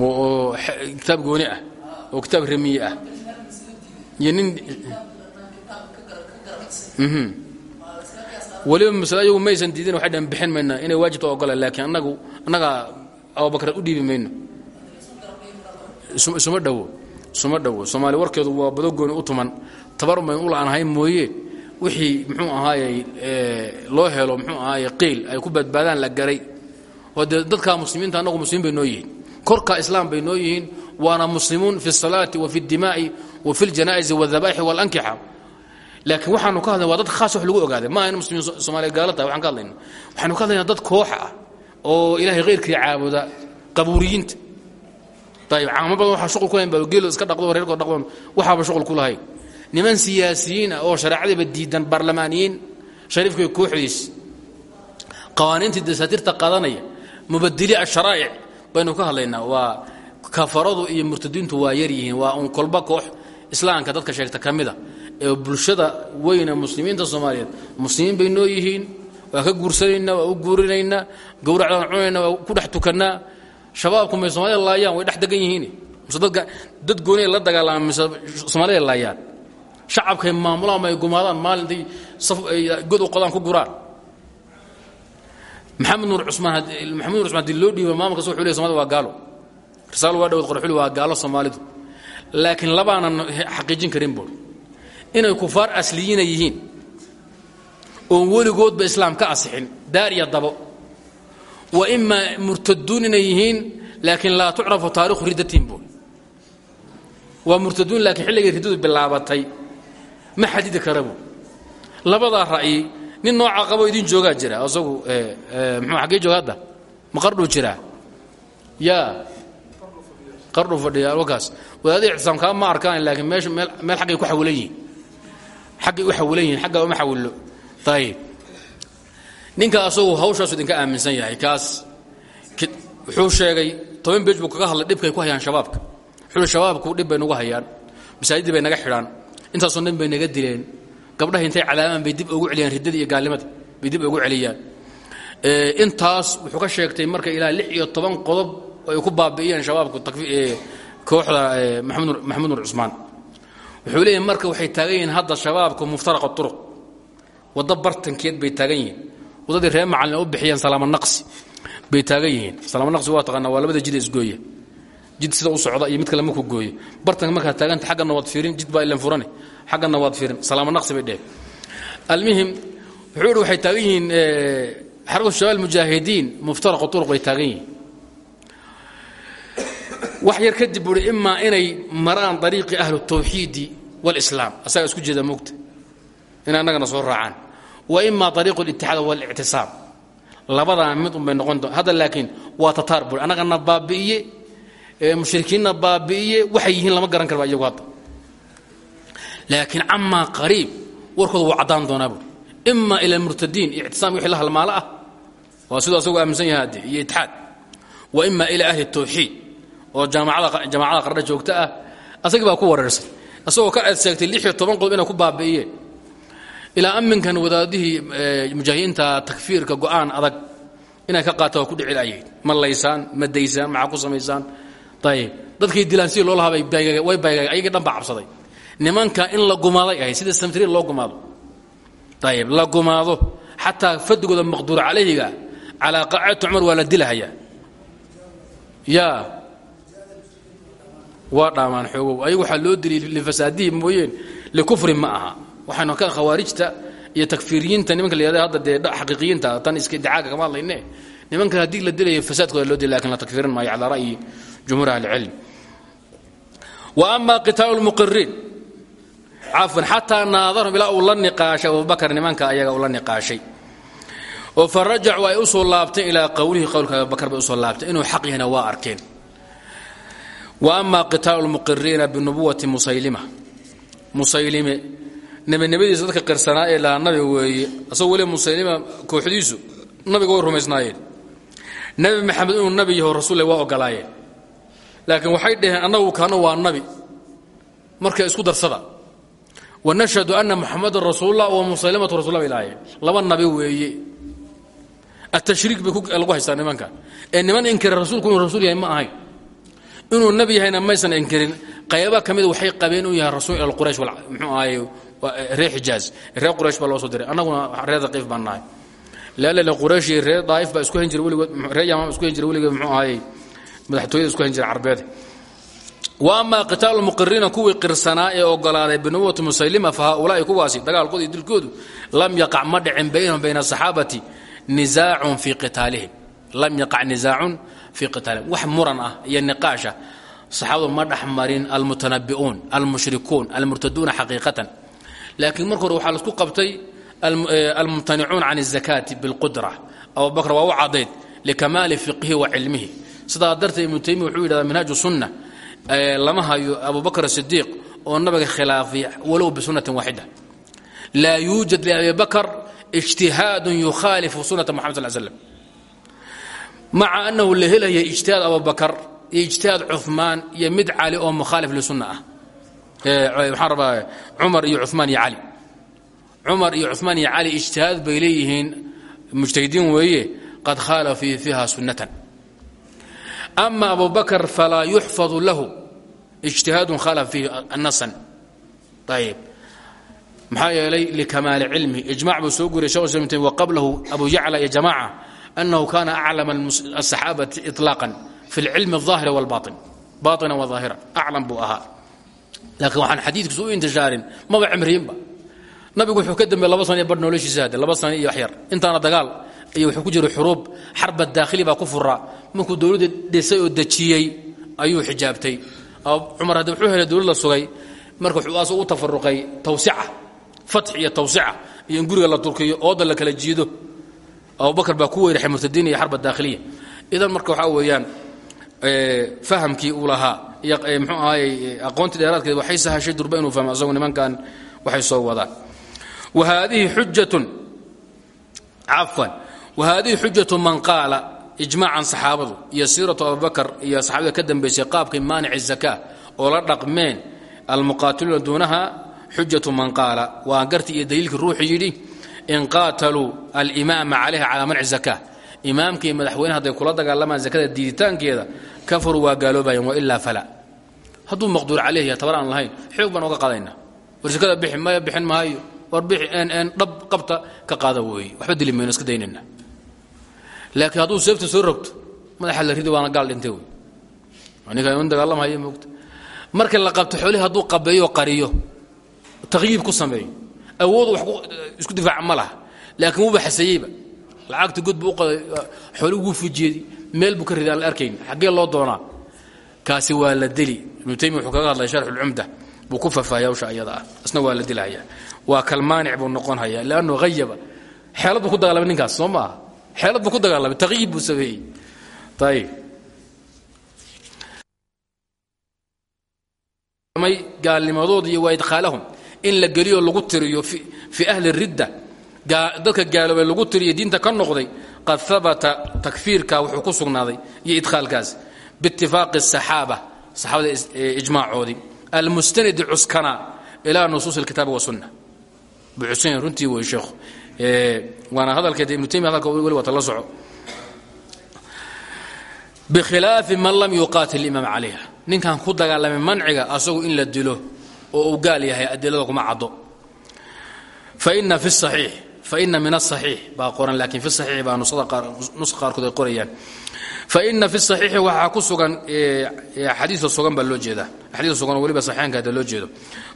oo kitaab gooni ah. Oo kitaab ramiye ah iyo nin weliba masle ayagu maysan diidin waxay dhan bixin mayna inay waajibta ogola laakiin annagu annagaa abubakar u dhiibi mayno isuma dhowo isuma dhowo soomaali warkeedu waa badogooni u tuman tabarun bayn u la'anahay mooye wixii muxuu ahaayey loo helo muxuu ahaayey qiil ay ku badbaadaan la garay oo dee dadkaa muslimiinta annagu muslimiin bay noo yihiin korka islaam bay noo yihiin waana muslimuun fi الsalaati wa fi اdimaa'i wa fi اljanaa'izi wاdabaixi wاlankixa laakiin waxaanu ka hadlay waa dad khaas wax lagu ogaaday ma ayna muslimiin soomaaliya gaalo tahay waxaan ka hadlayna waxaanu ka hadlaynaa dad koox ah oo ilaahay khayrkii caabuda qabuuriyiinta ayib caamo badan waxaa shuqul ku lahayn baa geelo iska dhaqdo reerkood dhaqdoon waxaaba shuqul ku lahayn niman siyaasiyiin ah oo shareecadiiba diidan baarlamaaniyiin shariifkay kooxdiis qawaaniintii dasaatiirta qaadanaya mubadili asharaa'ic baynu ka hadlaynaa waa kafaradu iyo murtadiintu waa yar yihiin waa un kolba koox islaamka dadka sheegta ka mida ee bulshada weyne muslimiinta soomaaliyeed muslimiin bay noo yihiin waa ka guursanaynaa waa u guurinaynaa gowracdaan cunaynaa ku dhex tukannaa shabaabku may soomaalida laayaan way dhex yihiin. Mise dad gooniya la dagaalamaan mise laayaan. Shacabkay maamulaan may gumaadaan maalintay god u ku guraan. Maxamed nuur cusmaan maxamed nuur cusmaan haddii loo dhiibo maamulkas leey somalida waa gaalo. Risaalo waa dhawad qorxuli waa gaalo soomaalidu laakiin labaanan xaqiijin karin buur inay kufaar asliyiina yihiin oon weligoodba islaam ka asixin daar iyo dabo. Wa imaa murtaduun inay yihiin laakiin laa tucrafu taarikhu riddatihim buur waa murtaduun laakiin xilligay riddadu bilaabatay ma xadidi kara buur labadaa ra'yi nin noocaa qabo idin joogaa jira isagu mxuu xaggee jooga hadda? Ma qardhuu jiraa? Yaa. Qardhu fadhiya wakaas wadaadii ictisaamkaa ma arkaan laakiin meesha meel xaggay ku xawilan yihiin. Xaggay u xawilan yihiin xagga uma xawillo. Ayib ninka asagu hawshaasu idinka aaminsan yahay kaas wuxuu sheegay toban beej buu kaga hadlay dhibkay ku hayaan shabaabka. Wuxuu shabaabku dhib bay nagu hayaan masaajiddii bay naga xidhaan intaasoo dhan bay naga dileen. Gabdhaha intay cadaamaan bay dib ugu celiyaan riddada iyo gaalnimada bay dib ugu celiyaan. Intaas wuxuu ka sheegtay marka ilaa lix iyo toban qodob ay ku baabi'iyeen shabaabku kooxda maxamuud nur cusmaan. Wuxuu leeyahay marka waxay taagan yihiin hadda shabaabku muftaraqa turuq waddo bartankeed bay taagan yihiin. Waddadii reer macalin u bixiyeen salaama naqsi bay taagan yihiin. Salaama naqsi waa taqaanaa waa labada jid isgooya jid sida u socda iyo mid kale markuu gooyo. Bartanka markaad taaganta xaggana waad fiirin jid baa ilan furane xaggana waad fiirin salaama naqsi bay dheh almuhim wuxuu ihi waxay taagan yihiin xarakatu shabaab mujaahidiin muftaraqa turuq bay taagan yihiin wax yar kadib buui imaa inay maraan ariiqi ahlu tawxiidi wاlislaam asagaa isku jeeda moogta in annagana soo raacaan wa imaa ariiqu اlitixaad wاlictisaam labadaa mid un bay noqon doon hadda laakiin waa tataar bui annagana baabi'iye mushrikiinna baabi'iye waxay yihiin lama garan karba iyagu hadda laakiin camaa qariib warkooda wuu caddaan doonaa buui ima ila murtadiin ictisaam wixii la halmaalo ah waa siduu asagu aaminsan yahay hadde iyo itixaad wa ima ila ahli الtawxiid oo jaamacada qardha joogta ah asagii ku wareersan asagoo ka adseegtay lix qodob inay ku baabi'iyeen ilaa amminkan wadaadihii mujaahidiinta takfiirka go'aan adag inay ka qaata ku dhici layayd ma laysaan ma daysaan maxaa ku samaysaan? Ayib dadkii dilaan sidii loo lahaa way baygay ayagii dhan cabsaday. Nimanka in la gumaaday ahayd sida samtriir loo gumaado. Ayib la gumaado xataa fadigooda maqduur calayhiga calaa qaacati cumar waa la dilahayaa. Yaa waa dhaamaan xoogow ayagu waxaa loo dilay lifasaadihi mooyeen likufrin ma aha. Waxaynu ka khawaarijta iyo takfiiriyiinta nimanka la yihahda hadda dee xaqiiqiyiinta tan iska idicaaga kama hadlayne. Nimanka haddii la dilayo fasaadkooda loo dilay laakiin la takfiirin maayo calaa ra'yi jumhuur ahli cilm wa ama qitaalu lmuqiriin cafwan xataa naadarhum ilaa uu la niqaashay abubakar nimanka ayaga uu la niqaashay. Oo fa rajacuu ay u soo laabteen ilaa qowlihi qowlka abubakar bay u soo laabteen inuu xaq yahayna waa arkeen ama qitaalu lmuqiriina binubuwati musaylima musaylime nebinimadiisa dadka qirsanaa ee lahaa nabi weeye asagoo weli musaylima kooxdiisu nabiga way rumaysnaayeen nebi maxamed inuu nabi yaho rasuulle waa ogolaayeen laakiin waxay dhaheen annagu kaana waa marka isku darsada wanashhadu ana muxamadan rasuullah wa musaylimatu rasullah bay laba nabi weeye atashriik bay lagu haystaa nimanka ee niman inkira rasuulku inuu rasuul yahay ma ahayn inuu nabi yahayna maysan inkirin. Qayba ka mida waxay qabeen inuu yahay rasuul ila quraysh mxuu ahaye reer xijaaz reer quraysh baa loo soo diray. Annaguna reer daqiif baan nahay. Lealale quraysh iyo reer daa'if isku hen jira weligood reer isku hen jira weligood ahaye madaxtooyada isku hen jira wa ama qitaalu lmuqiriina kuwii qirsanaa ee ogolaaday binubuwati musaylima fa haaulaai kuwaasi dagaalkooda iyo dilkoodu lam yaqac ma dhicin bayna asaxaabati nizaacun fii qitaalihim. Lam yaqac nizaacun fii qitaalihim wax muran ah iyo niqaasha saxaabadu ma dhex marin almutanabi'uun almushrikuun almurtaduuna xaqiiqatan laakiin marka hore waxaa laisku qabtay almumtanicuun can الzakaati biاlqudra abubakr waa u cadayd likamaali fiqhihi wa cilmihi sidaa darteed ibnu taymiya wuxuu yidhahdaa minhaaju sunna lama hayo abubakr sidiiq oo nabiga khilaafay walow bisunnatin waaxida laa yuujad liabi bakr ijtihaadu yukhaalifu sunata moxamed sal slm maca annahu la helaya ijtihaad abubakar iyo ijtihaad cumaan iyo mid cali oo mukhaalif lisunna ah. Waxaan rabaa cumar iyo cumaan iyo cali cumar iyo cumaan iyo cali ijtihaad bay leeyihiin mujtahidiin weeye qad khaalafii fiiha sunnatan. Ama abu bakr falaa yuxfadu lahu ijtihaadun khaalafa fiihi nasan ayib maxaa yeelay likamaali cilmi. Ijmac buu soo guriya shekh islam taymi wa qablahu abu yacla iyo jamaaca annahu kana aclama asaxaabati iطlaaqan fi اlcilmi الظaahiri wاlbaطin baطina wa ظaahira aclam buu ahaa laakiin waxaan xadiidkiisu u intishaarin maba cimriyinba nabigu wuxuu ka dambeey laba sana iyo bar noloshiisa hadde laba sana iyo waxyar intaana dagaal iyo wuxuu ku jira xuruub xarba daakhili baa ku furaa markuu dowladda dhisay oo dejiyey ayuu xijaabtay cumar hadde wuxuu helay dowlad la sugay marka wuxuu asagu u tafaruqay tawsica fatx iyo tawsica iyo in guriga la turkiyo ooda la kala jiido abubakar baa ku weeraxay murtadiin iyo xarba daakhiliya idan marka waxaa weeyaan fahamkii uu lahaa iyo mxuu ahaay aqoontii dheeraadkeed waxay sahashay durba inuu fahmo asagu nimankan waxay soo wadaan. Wa haadihi xujatun cafwan wa haadihi xujatu man qaala ijmaacan saxaabadu iyo siiratu abubakar iyo saxaabada ka dambaysay qaabkii maanici zakaa oo la dhaqmeen almuqaatiluuna duunaha xujatu man qaala. Waa garti iyo daliilkii ruuxu in qaataluu alimaama calayha calaa manci zakaa imaamka iyo madaxweyne hadday kula dagaalamaan zakada diiditaankeeda kafaruu waa gaaloobayan wailaa fala. Hadduu maqduur caleyh ya lahayn xoog baan oga qaadaynaa war zakada bixi maya bixin maayo. War dhab qabta ka qaada weeye waxba dili mayno iska daynayna laakiin hadduu seefta soo rogto madaxa la ridi waana gaal dhintay wey ninka in dagaalamhaya moogta marka la qabto xoolihii hadduu qabeeyo qariyo taqyiib ku sameeyo awoodu wax isku difaaca ma laha. Laakiin wuuba xasayeyba lacagta god buu uqaday xooli ugu fujiyeedi meel buu ka riday la arkayn. Xaggee loo doonaa? Kaasi waa la deli ibnu wuxuu kaga hadlay sharxu lcumda buu ku fafaahaya hawsha iyada ah. Isna waa la dilahaya waa kalmaanic buu noqon haya lannu hayaba xeelad ku dagaalamay ninkaas soo maaha? Xeelad buu ku dagaalamay taqyiib buu sameeyey. Ayib iyo waa idkhaalahum in la geliyo lagu tiriyo fi ahli ridda. Dadka gaaloobay lagu tiriyo diinta ka noqday qad habata takfiirka wuxuu ku sugnaaday iyo idkhaalkaas. Biitifaaqi asaxaaba saxaabada ijmaacoodii almustanidi cuskana ilaa nusuus alkitaab wasunna buu xusan runtii wey sheekhu. Waana hadalkeeda ibnu taymiya hadalka weli wata la soco. Bikhilaafi man lam yuqaatil imaam calayha ninkan ku dagaalamay manciga asagu in la dilo oo uu gaal yahay adilada kuma caddo. Faina fi saxiix faina min asaxiix baa qoran laakiin fi saxiix baa nusada qaarkood ay qorayaan. Faina fi saxiixi waxaa ku sugan xadiisa sugan baa loo jeedaa. Xadiisa sugan oo weliba saxiixanka hadda loo jeedo.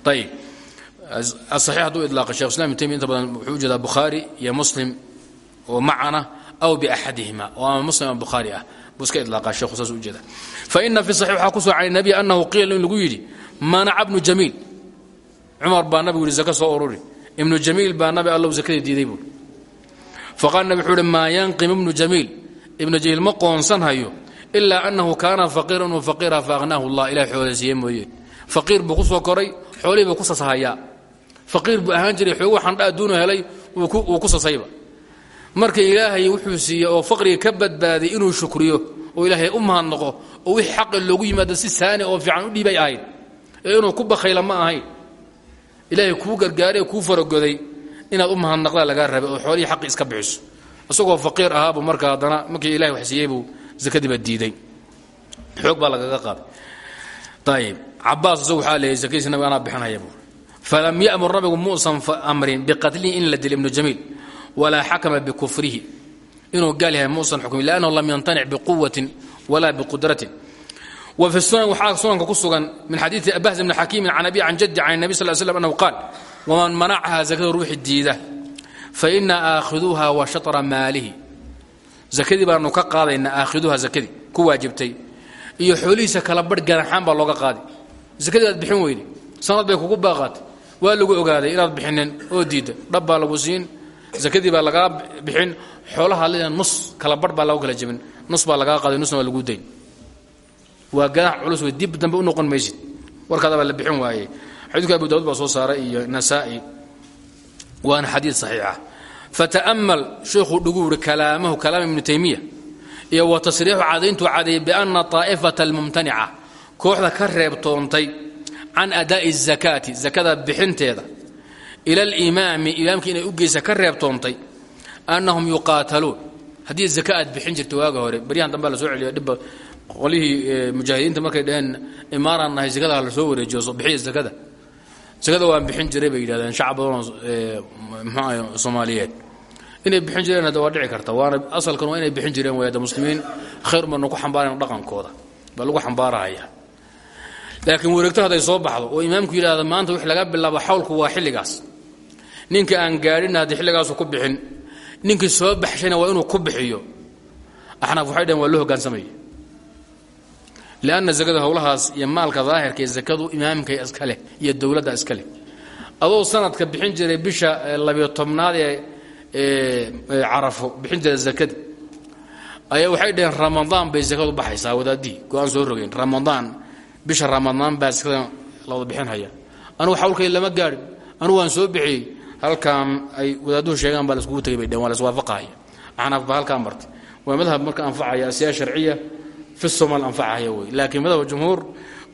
Ayib asaxiix hadduu idlaaqa shekh islam ibn inta badan wuxuu u jeedaa muslim oo macana aw biaxadihima oo ama muslim ama ah. Buu iska idlaaqaa sheekhu saas u jeeda. Faina fi saxiix waxaa ku sugan can nabiy annahu qiila in lagu yidhi manaca bnu cumar baa nabigu yidhi zaka soo ururi. Ibnu jamiil baa nabi allow zakadii diiday buui faqaala nabi wuxuu uhi maa yanqim ibnu jamiil. Ibnu jamiil ma qoonsan hayo ilaa annahu kaana faqiiran wa faqiira faaqhnaahu allah ilahay xoolasiiye mooye. Faqiir buu ku koray xoolihii buu ku sasahayaa. Faqiir buu ahaan jiray xoogu xandha adduunu helay wuu ku sasayba. Marka ilaahay wuxuu siiyey oo faqriga ka badbaaday inuu shukriyo oo ilaahay u mahadnaqo oo wixii xaqi loogu yimaado si saani oo fiican u dhiibay ahayd inuu ku bakhayla ma ahayn ilaahay kuu gargaaray kuu faragoday inaad u mahadnaqdaa lagaa rabay oo xoolihii xaqi iska bixiso. Isagoo faqiir ahaabuu marka haddana markii ilahay wax siiyey buu zakadiiba diiday. Xoog baa lagaga qaaday. Ayib cabaas isagu waxaa leeyay zakadiisa nabiga falam ya'mur nabigu muusan amrin biqatlihi in la dilo ibnu jamiil walaa bikufrihi inuu gaal yahay muusan xukmin liannahu lam yantanic biquwatin walaa biqudratin wa fi sunan waxaa sunanka ku sugan min xadiidi abahs bni xakiimin can abi can jaddi can nabi sal slam annahu qaal waman manacaha zakada ruuxi diida faina aakhiduuha wa shatra maalihi. Zakadii baanu ka qaadaynaa aakhiduuha zakadii ku iyo xoolihiisa kala barh ganaxaan baa looga qaaday zakadii aad bixin weyde sanad bay kugu baaqaatay. Waa lagu ogaaday inaad bixinin oo diidda dhab lagu siin zakadii baa lagaa bixin xoolaha leda nus kala barh lagu kala jebin nus baa lagaa qaaday nusna waa lagu dayn waa ganax culus wey dib dambe u noqon maysid. Warkaada baa la bixin waayey xadiidka abu daawud baa soo saaray iyo nasaa'i. Waana xadiid saxiixa fata'amal sheekhuu dhugu uhi kalaamahu kalaam ibnu taymiya iyo wa tasriixu cadayntuu cadeeyey bianna taa'ifata almumtanica kooxda ka reebtoontay can adaa'i azakaati zakada bixinteeda ila alimaami imaamka inay u geysa ka reebtoontay annahum yuqaataluun. Haddii zaka bixin jirta waaga hore baryahan dambea la soo celiya dhibba qolihii mujaahidiinta markay dhaheen imaaraan nahay zakada ha la soo wareejiyo bixiya zakada. Zakada waan bixin jiray bay yidhahdeen shacab badanoo mxuah soomaaliyeed. Inay bixin jireen hadda waa dhici karta waana asalkan waa inay bixin jireen way hadda muslimiin khayr baanu ku xambaarayn dhaqankooda baa lagu xambaarahaya laakiin wareegto hadday soo baxdo oo imaamku yidhahda maanta wix laga bilaabo xawlku waa xilligaas. Ninka aan gaadhinna haddii xilligaasu ku bixin ninkii soo baxshayna waa inuu ku bixiyo. Axnaaf waxay dhaheen waa loo hoggaansamaya lianna zakada howlahaas iyo maalka daahirka ee zakadu imaamka iska leh iyo dowladda iska leh adoo sanadka bixin jiray bisha labiyo tobnaad ee carafo bixin jiray zakada ayaa waxay dhaheen ramadaan bay sakadu baxaysaa wadaadihii go'aan soo rogeen ramadaan bisha ramadaan baa sakada la wada bixinhaya anugu xawlkay lama gaadhin anugu waan soo bixiyey halkaan ay wadaaduhu sheegaan baa laiskugu tegay bay dheen waa asiyaa sharciya fi somal anfacahaya wey. Laakiin madhab jumhuur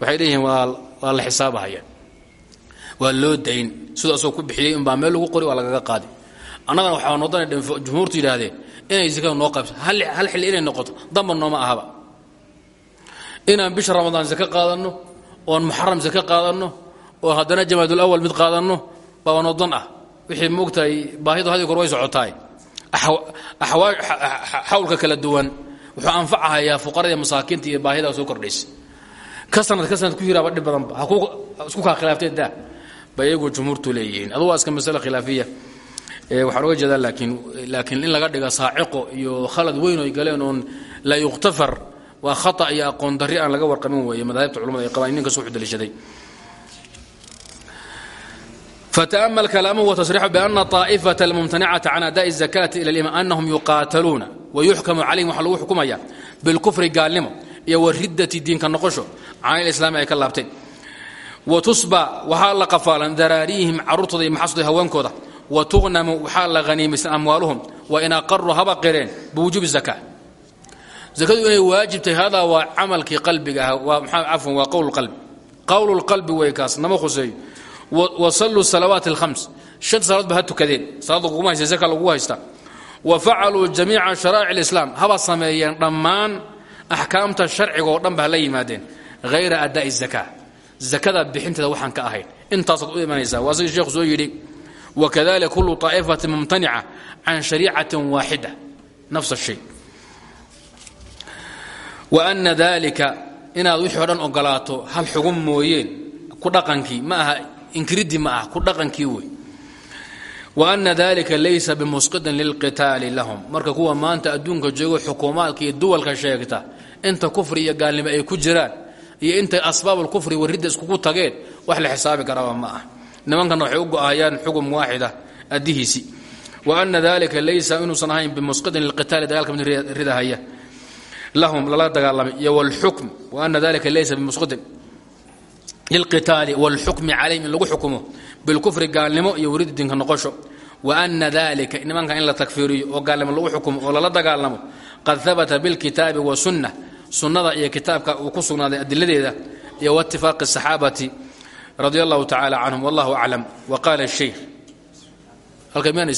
waxay leeyihiin waa la xisaabahaya. Waa loo dayn. Siduu asagoo ku bixiyey inbaa meel lagu qori waa lagaga qaadi. Annagana waxaa noodana jumhuurtu yidhaahdeen inay sakada noo qaybso hal xilli inay noqoto damba nooma ahaba. Inaan bisha ramadaan sake qaadanno oon muxaram sake qaadanno oo haddana jamaadul awal mid qaadanno baaba noodan ah. Wixii moogtahay baahidu hadi kor way socotaay xawlka kala duwan wuxuu anfacahayaa fuqarada masaakiinta iyo baahidaa soo kordhaysa. Ka sanad ka sanad ku yiraaba dhib badanba isku kaa khilaaftay daa. Ba iyagu jumhuurtu leeyihiin. Adu waa iska masale khilaafiya. Waxaan uga laakiin laakiin in laga dhiga saaciqo iyo khalad weyn oy galeen oon laa yukhtafar waa khata iyo aqoon darri aan laga warqamin weeye. Madaahibta culamada ay qabaan ninkas wuxuu daliishaday فتأمل كلامه وتصريحه بأن طائفة الممتنعة عن أداء الزكاة إلى الإمام أنهم يقاتلون ويحكم عليهم وحلو حكميا بالكفر قالنمو iyo waridati diinka noqosho can islaami ay ka laabteen wa tusba waxaa la qafaalan daraariihim caruurtooda iyo maxasuda haweenkooda wa tuqnamu waxaa la haniimaysan amwaaluhum wa in aqaruu haba qireen biwujuubi zaka zakadu inay waajibtay hadaa waa camalkii qalbiga ah waa maxaa cafwan waa qowl qalbi qowl lqalbi way kaas nama khuseeyo wa salluu salawaati alkhams. Shan salaad ba ha tukadeen. Salaadda kuguma haysta zaka lagu haysta. Wa facaluu jamiica sharaa'ic alislaam. Haba sameeyeen dhammaan axkaamta sharciga oo dhan ba hala yimaadeen. Hayra adaa'i zaka zakada bixinteeda waxaan ka ahayn. Intaasaad u imanaysaa. Waa sida sheekhu soo yidhi wakadalika kullu طaa'ifatin mumtanica can shariicatin waaxida nafs shay. Wa ana dalika inaad wixii o hal xugum mooyeen ku ma inkiridii ma aha ku dhaqankii wey. Wa ana dalika laysa bimusqidin lilqitaali lahum. Marka kuwa maanta adduunka joogo xukuumaadka iyo sheegta inta kufri iyo gaalnimo ay ku jiraan iyo intay asbaabulkufri waridda iskugu tageen wax la xisaabi karaaba ma ah. Nimankana waxay u go'ahayaan xugum waaxida addihiisii wa ana dalika laysa inuusan ahayn bimusqidin lilqitaali dagaalka mid ridahaya. Lahum lala dagaalamay iyo wlxukm wa ana dalika laysa bimusqidin للقتال wاlxukmi calayhim in lagu xukumo bilkufri gaalnimo iyo weridu dinka noqosho waana dalika nimanka in la takfiiriyo oo gaalnimo lagu xukumo oo lala dagaalamo qad habata bilkitaabi wasunna sunnada iyo kitaabka uu ku sugnaaday adiladeeda iyo waitifaaqi asaxaabati radi allahu tacaala canhum wallahu aclam waqaala sheikh halka miyaan